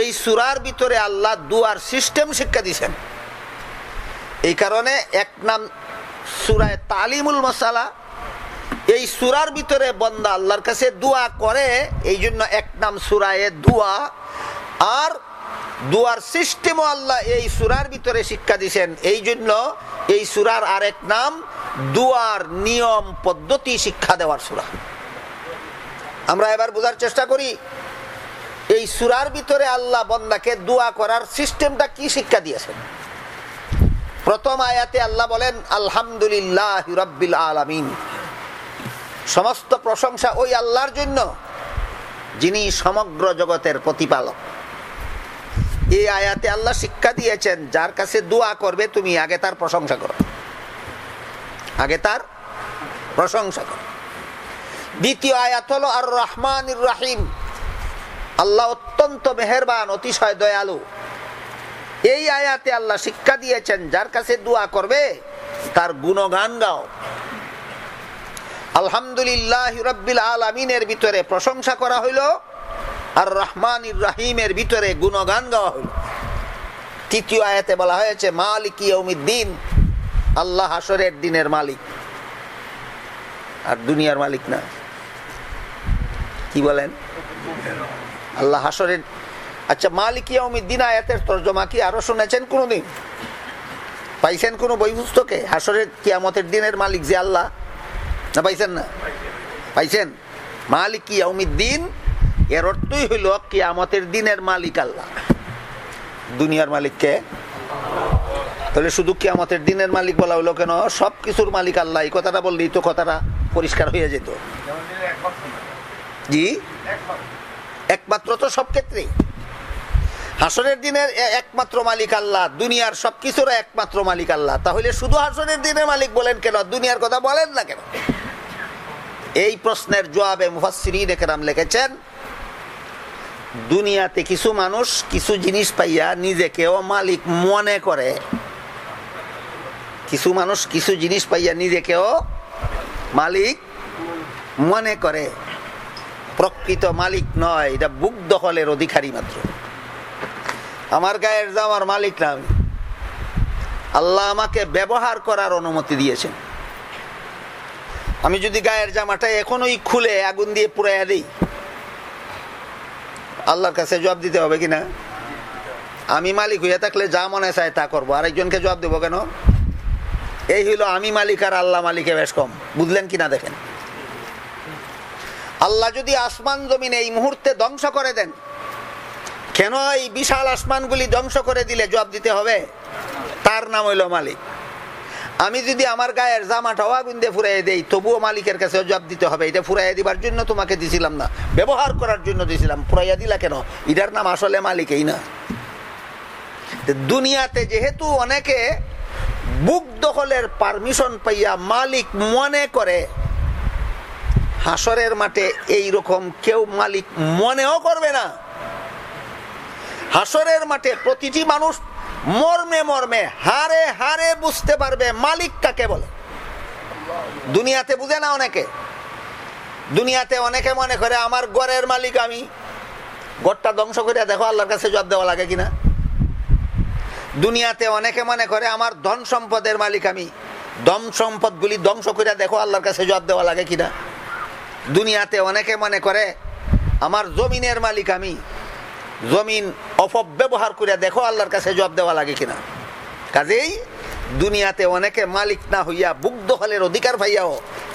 Speaker 1: এই সুরার ভিতরে আল্লাহ দুয়ার সিস্টেম শিক্ষা দিছেন এই কারণে এক নাম সুরায় তালিমুল মশালা এই সুরার ভিতরে বন্দা আল্লাহর কাছে দোয়া করে এই জন্য এক নাম সুরায় দোয়া। আর দুয়ার সিস্টেমও আল্লাহ এই সুরার ভিতরে শিক্ষা দিছেন। এই জন্য এই সুরার আরেক নাম দুয়ার নিয়ম পদ্ধতি শিক্ষা দেওয়ার সুরা। আমরা এবার বোঝার চেষ্টা করি, এই সুরার ভিতরে আল্লাহ বন্দাকে দোয়া করার সিস্টেমটা কি শিক্ষা দিয়েছেন? প্রথম আয়াতে আল্লাহ বলেন, আলহামদুলিল্লাহ রব্বিল আলামিন। সমস্ত প্রশংসা ওই আল্লাহর জন্য, যিনি সমগ্র জগতের প্রতিপালক। এই আয়াতে আল্লাহ শিক্ষা দিয়েছেন, যার কাছে দোয়া করবে, তুমি আগে তার প্রশংসা করো। আগে তার প্রশংসা করো। দ্বিতীয় আয়াত হলো আর রহমান রাহিম। আল্লাহ অত্যন্ত মেহরবান, অতিশয় দয়ালু। এই আয়াতে আল্লাহ শিক্ষা দিয়েছেন, যার কাছে দোয়া করবে, তার গুণগান গাও। আলহামদুলিল্লাহ রব্বিল আলমিনের ভিতরে প্রশংসা করা হইল আর রহমান রাহিমের ভিতরে গুণগান গাওয়া হইল। তৃতীয় আয়াতে বলা হয়েছে, মালিক ইয়ৌমিদ্দিন আল্লাহ হাসরের দিনের মালিক। আর দুনিয়ার মালিক না। কি বলেন? আল্লাহ হাসরের আচ্ছা মালিক ইয়ৌমিদ্দিন আয়াতের তর্জমা কি আরও শুনেছেন কোনোদিন? পাইছেন কোনো বই পুস্তকে হাসরের কিয়ামতের দিনের মালিক যে আল্লাহ? না পাইছেন না? পাইছেন? মালিক ইয়ৌমিদ্দিন এর অর্থই হইল কিয়ামতের দিনের মালিক আল্লাহ। দুনিয়ার মালিককে তাহলে শুধু কিয়ামতের দিনের মালিক বলা হইল কেন? সব কিছুর মালিক আল্লাহ। এই কথাটা বললেই তো কথাটা পরিষ্কার হয়ে যেত। জি? একমাত্র তো সব ক্ষেত্রেই। হাসনের দিনের একমাত্র মালিক আল্লাহ, দুনিয়ার সবকিছুর একমাত্র মালিক আল্লাহ। তাহলে শুধু হাসনের দিনের মালিক বলেন কেন? দুনিয়ার কথা বলেন না কেন? এই প্রশ্নের জবাবে মুফাসির একরাম লিখেছেন দুনিয়াতে কিছু মানুষ কিছু জিনিস পাইয়া নিজেকেও মালিক মনে করে। কিছু মানুষ কিছু জিনিস পাইয়া নিজেকেও মালিক মনে করে। প্রকৃত মালিক নয়, এটা বুক দখলের অধিকারী মাত্র। আমার গায়ের জামার মালিক না আমি। আল্লাহ আমাকে ব্যবহার করার অনুমতি দিয়েছেন। আমি যদি গায়ের জামাটা এখনোই খুলে আগুন দিয়ে পুরাইয়া দিই আল্লাহর কাছে জবাব দিতে হবে কিনা? আমি মালিক হইয়া থাকলে যা মনে চায় তা করব। আরেকজনকে জবাব দেবো কেন? এই হইল আমি মালিক আর আল্লাহ মালিকে বেশ কম। বুঝলেন কিনা দেখেন? আল্লাহ যদি আসমান জমিন এই মুহূর্তে ধ্বংস করে দেন, কেন এই বিশাল আসমানগুলি ধ্বংস করে দিলে জবাব দিতে হবে? তার নাম হইল মালিক। আমি যদি আমার গায়ের জামাটাও আগুন দিয়ে ফুরাই দেই, তবুও মালিকের কাছে জবাব দিতে হবে। এটা ফুরাইয়া দিবার জন্য তোমাকে দিছিলাম না। ব্যবহার করার জন্য দিছিলাম। ফুরাইয়া দিলা কেন? এটার নাম আসলে মালিকই না। দুনিয়াতে যেহেতু অনেকে বুক দখলের পারমিশন পাইয়া মালিক মনে করে, হাসরের মাঠে এই রকম কেউ মালিক মনেও করবে না। হাসরের মাঠে প্রতিটি মানুষ মর্মে মর্মে, হারে হারে বুঝতে পারবে মালিক কাকে বলে। দুনিয়াতে বুঝে না অনেকে। দুনিয়াতে অনেকে মনে করে, আমার গড়ের মালিক আমি। গড়টা ধ্বংস করে দেখো, আল্লাহর কাছে জবাব দেওয়া লাগে কিনা। দুনিয়াতে অনেকে মনে করে, আমার ধন সম্পদের মালিক আমি। দম সম্পদগুলি ধ্বংস করে দেখো, আল্লাহর কাছে জবাব দেওয়া লাগে কিনা। দুনিয়াতে অনেকে মনে করে, আমার জমিনের মালিক আমি। জমিন অপব্যবহার করে দেখো আল্লাহর কাছে জবাব দেওয়া লাগে কিনা। কাজেই দুনিয়াতে অনেকে মালিক না হইয়া বুগ্ধ হলের অধিকার ভাইয়াও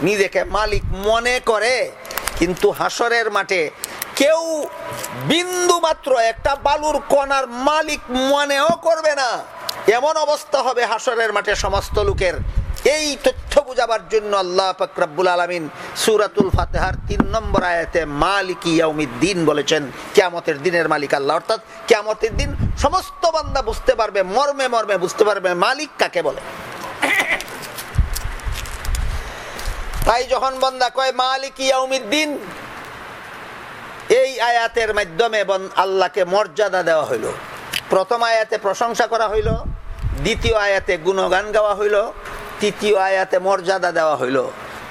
Speaker 1: নিজেকে মালিক মনে করে, কিন্তু হাসরের মাঠে কেউ বিন্দু মাত্র একটা বালুর কণার মালিক মনেও করবে না। এমন অবস্থা হবে হাসরের মাঠে সমস্ত লোকের। এই তথ্য বুঝাবার জন্য আল্লাহ ফকরাবুল আলমিন সুরাতুল ফাতেহার তিন নম্বর আয়াতে মালিক দিন বলেছেন, কেয়ামতের দিনের মালিক আল্লাহ, অর্থাৎ কেয়ামতের দিন সমস্ত বান্দা বুঝতে পারবে, মর্মে মর্মে বুঝতে পারবে মালিক কাকে বলে। তাই যখন বন্দা কয় মালিক দিন এই আয়াতের মাধ্যমে আল্লাহকে মর্যাদা দেওয়া হইল। প্রথম আয়াতে প্রশংসা করা হইল, দ্বিতীয় আয়াতে গুণগান গাওয়া হইল তৃতীয় আয়াতে মর্যাদা দেওয়া হইল।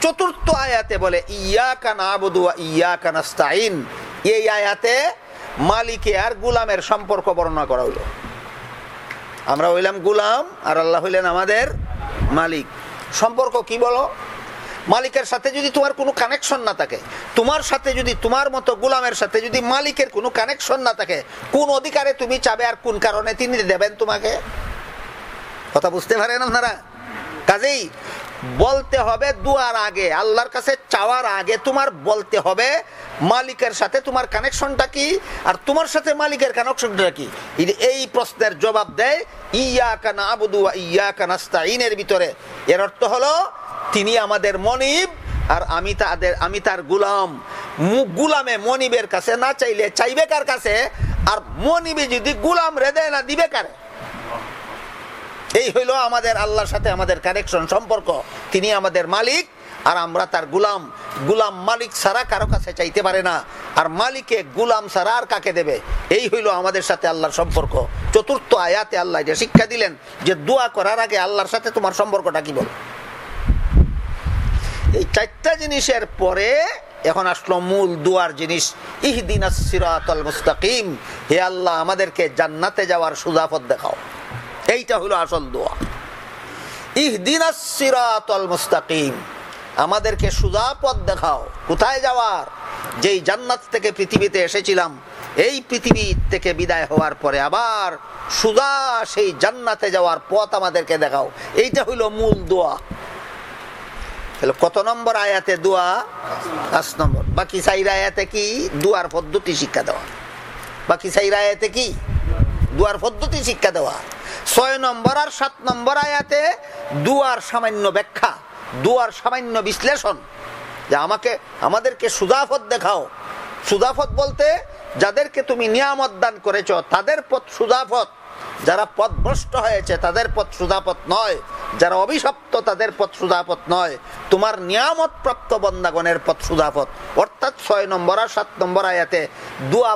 Speaker 1: চতুর্থ আয়াতে বলে ইয়া কান আবুদু ইয়া কানাস্তাইন এই আয়াতে মালিকে আর গুলামের সম্পর্ক বর্ণনা করা হইল। আমরা হইলাম গুলাম, আর আল্লাহ হইলেন আমাদের মালিক। সম্পর্ক কি বলো? মালিকের সাথে যদি তোমার কোনো কানেকশন না থাকে, তোমার সাথে যদি, তোমার মতো গুলামের সাথে যদি মালিকের কোনো কানেকশন না থাকে, কোন অধিকারে তুমি চাবে আর কোন কারণে তিনি দেবেন তোমাকে? কথা বুঝতে পারেন আপনারা? কাজেই বলতে হবে দুয়ার আগে, আল্লাহর কাছে চাওয়ার আগে তোমার বলতে হবে মালিকের সাথে তোমার কানেকশনটা কি, আর তোমার সাথে মালিকের কানেকশনটা কি? এই প্রশ্নের জবাব দেয় ইয়া কানা আবুদু ইয়া কানাস্তাইনের ভিতরে। এর অর্থ হলো, তিনি আমাদের মনিব, আর আমি তাদের, আমি তার গুলাম। গুলামে মনিবের কাছে না চাইলে চাইবে কার কাছে? আর মনিবে যদি গুলাম রে দেয় না, দিবে কারে? এই হইল আমাদের আল্লাহর সাথে আমাদের কানেকশন সম্পর্ক। তিনি আমাদের মালিক, আর আমরা তার গুলাম। গুলাম মালিক সারা কারও কাছে চাইতে পারে না। আর মালিকে গুলাম সারা আর কাকে দেবে? এই হইল আমাদের সাথে আল্লাহর সম্পর্ক। চতুর্থ আয়াতে আল্লাহ যে শিক্ষা দিলেন যে দোয়া করার আগে আল্লাহর সাথে তোমার সম্পর্কটা কি বল। এই চারটা জিনিসের পরে এখন আসলো মূল দুয়ার জিনিস। ইহদিন হে আল্লাহ, আমাদেরকে জান্নাতে যাওয়ার সুজাফত দেখাও। এইটা হলো আসল দোয়া। ইহদিন মুস্তাকিম। আমাদেরকে সুজা পথ দেখাও। কোথায় যাওয়ার? যেই জান্নাত থেকে পৃথিবীতে এসেছিলাম, এই পৃথিবী থেকে বিদায় হওয়ার পরে আবার সুজা সেই জান্নাতে যাওয়ার পথ আমাদেরকে দেখাও। এইটা হইল মূল দোয়া। তাহলে কত নম্বর আয়াতে দোয়া? পাঁচ নম্বর। বাকি সাইর আয়াতে কি? দুয়ার পদ্ধতি শিক্ষা দেওয়া। বাকি সাইর আয়াতে কি? দুয়ার পদ্ধতি শিক্ষা দেওয়া। ছয় নম্বর আর সাত নম্বর আয়াতে দুয়ার সামান্য ব্যাখ্যা, দুয়ার সামান্য বিশ্লেষণ। যে আমাকে, আমাদেরকে সুদাফত দেখাও। সুদাফত বলতে, যাদেরকে তুমি নিয়ামত দান করেছ, তাদের পথ সুদাফত যারা পথভ্রষ্ট হয়েছে, তাদের পথ সুদাপথ নয়। যারা অভিশপ্ত, তাদের পথ সুদাপথ নয়। তোমার নিয়ামত প্রাপ্ত বন্দাগণের পথ সুদাপথ অর্থাৎ ছয় নম্বর আর সাত নম্বর আয়াতে দুয়া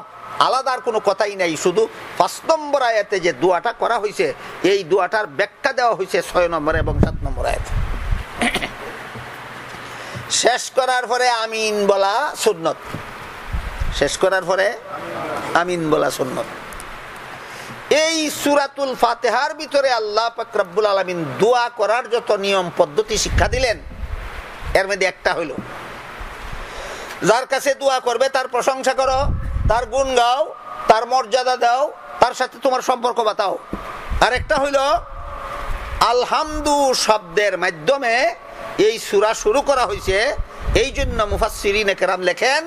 Speaker 1: আলাদার কোনো কথাই নাই, শুধু পাঁচ নম্বর আয়াতে যে দোয়াটা করা হয়েছে, এই দোয়াটার ব্যাখ্যা দেওয়া হয়েছে ছয় নম্বর এবং সাত নম্বর আয়াতে। শেষ করার পরে আমিন বলা সুন্নত। শেষ করার পরে আমিন বলা সুন্নত। এই সুরাতুল ফাতেহার ভিতরে আল্লাহ ফাকরাবুল আলমিন দোয়া করার যত নিয়ম পদ্ধতি শিক্ষা দিলেন, এর মধ্যে একটা হইল, যার কাছে দোয়া করবে তার প্রশংসা করো, তার গুণ গাও, তার মর্যাদা দাও, তার সাথে তোমার সম্পর্ক বাতাও আর একটা হইল, আলহামদু শব্দের মাধ্যমে এই সুরা শুরু করা হয়েছে এই জন্য মুফাসিরিন কেরাম লেখেন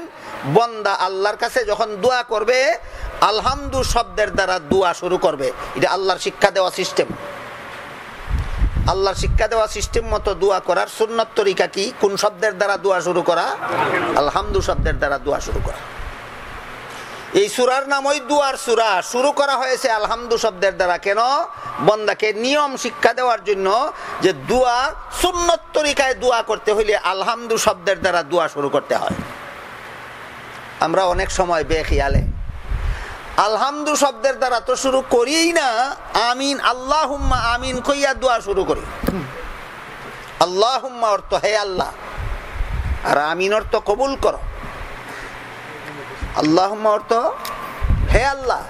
Speaker 1: বন্দা আল্লাহর কাছে যখন দোয়া করবে, আলহামদু শব্দের দ্বারা দোয়া শুরু করবে। এটা আল্লাহর শিক্ষা দেওয়া সিস্টেম আল্লাহর শিক্ষা দেওয়া সিস্টেম মতো দোয়া করার সুন্নত তরিকা কি? কোন শব্দের দ্বারা দোয়া শুরু করা? আলহামদু শব্দের দ্বারা দোয়া শুরু করা। এই সুরার নাম ওই দুয়ার সুরা। শুরু করা হয়েছে আলহামদু শব্দের দ্বারা। কেন? বন্দাকে নিয়ম শিক্ষা দেওয়ার জন্য যে দোয়া, সুন্নত তরিকায় দোয়া করতে হইলে আলহামদু শব্দের দ্বারা দোয়া শুরু করতে হয়। আমরা অনেক সময় বেখিয়ালে। আলহামদু শব্দের দ্বারা তো শুরু করিই না, আমিন আল্লাহ আমিন কইয়া দোয়া শুরু করি। আল্লাহ অর্থ হে আল্লাহ, আর আমিন অর্থ কবুল কর। আল্লাহ অর্থ হে আল্লাহ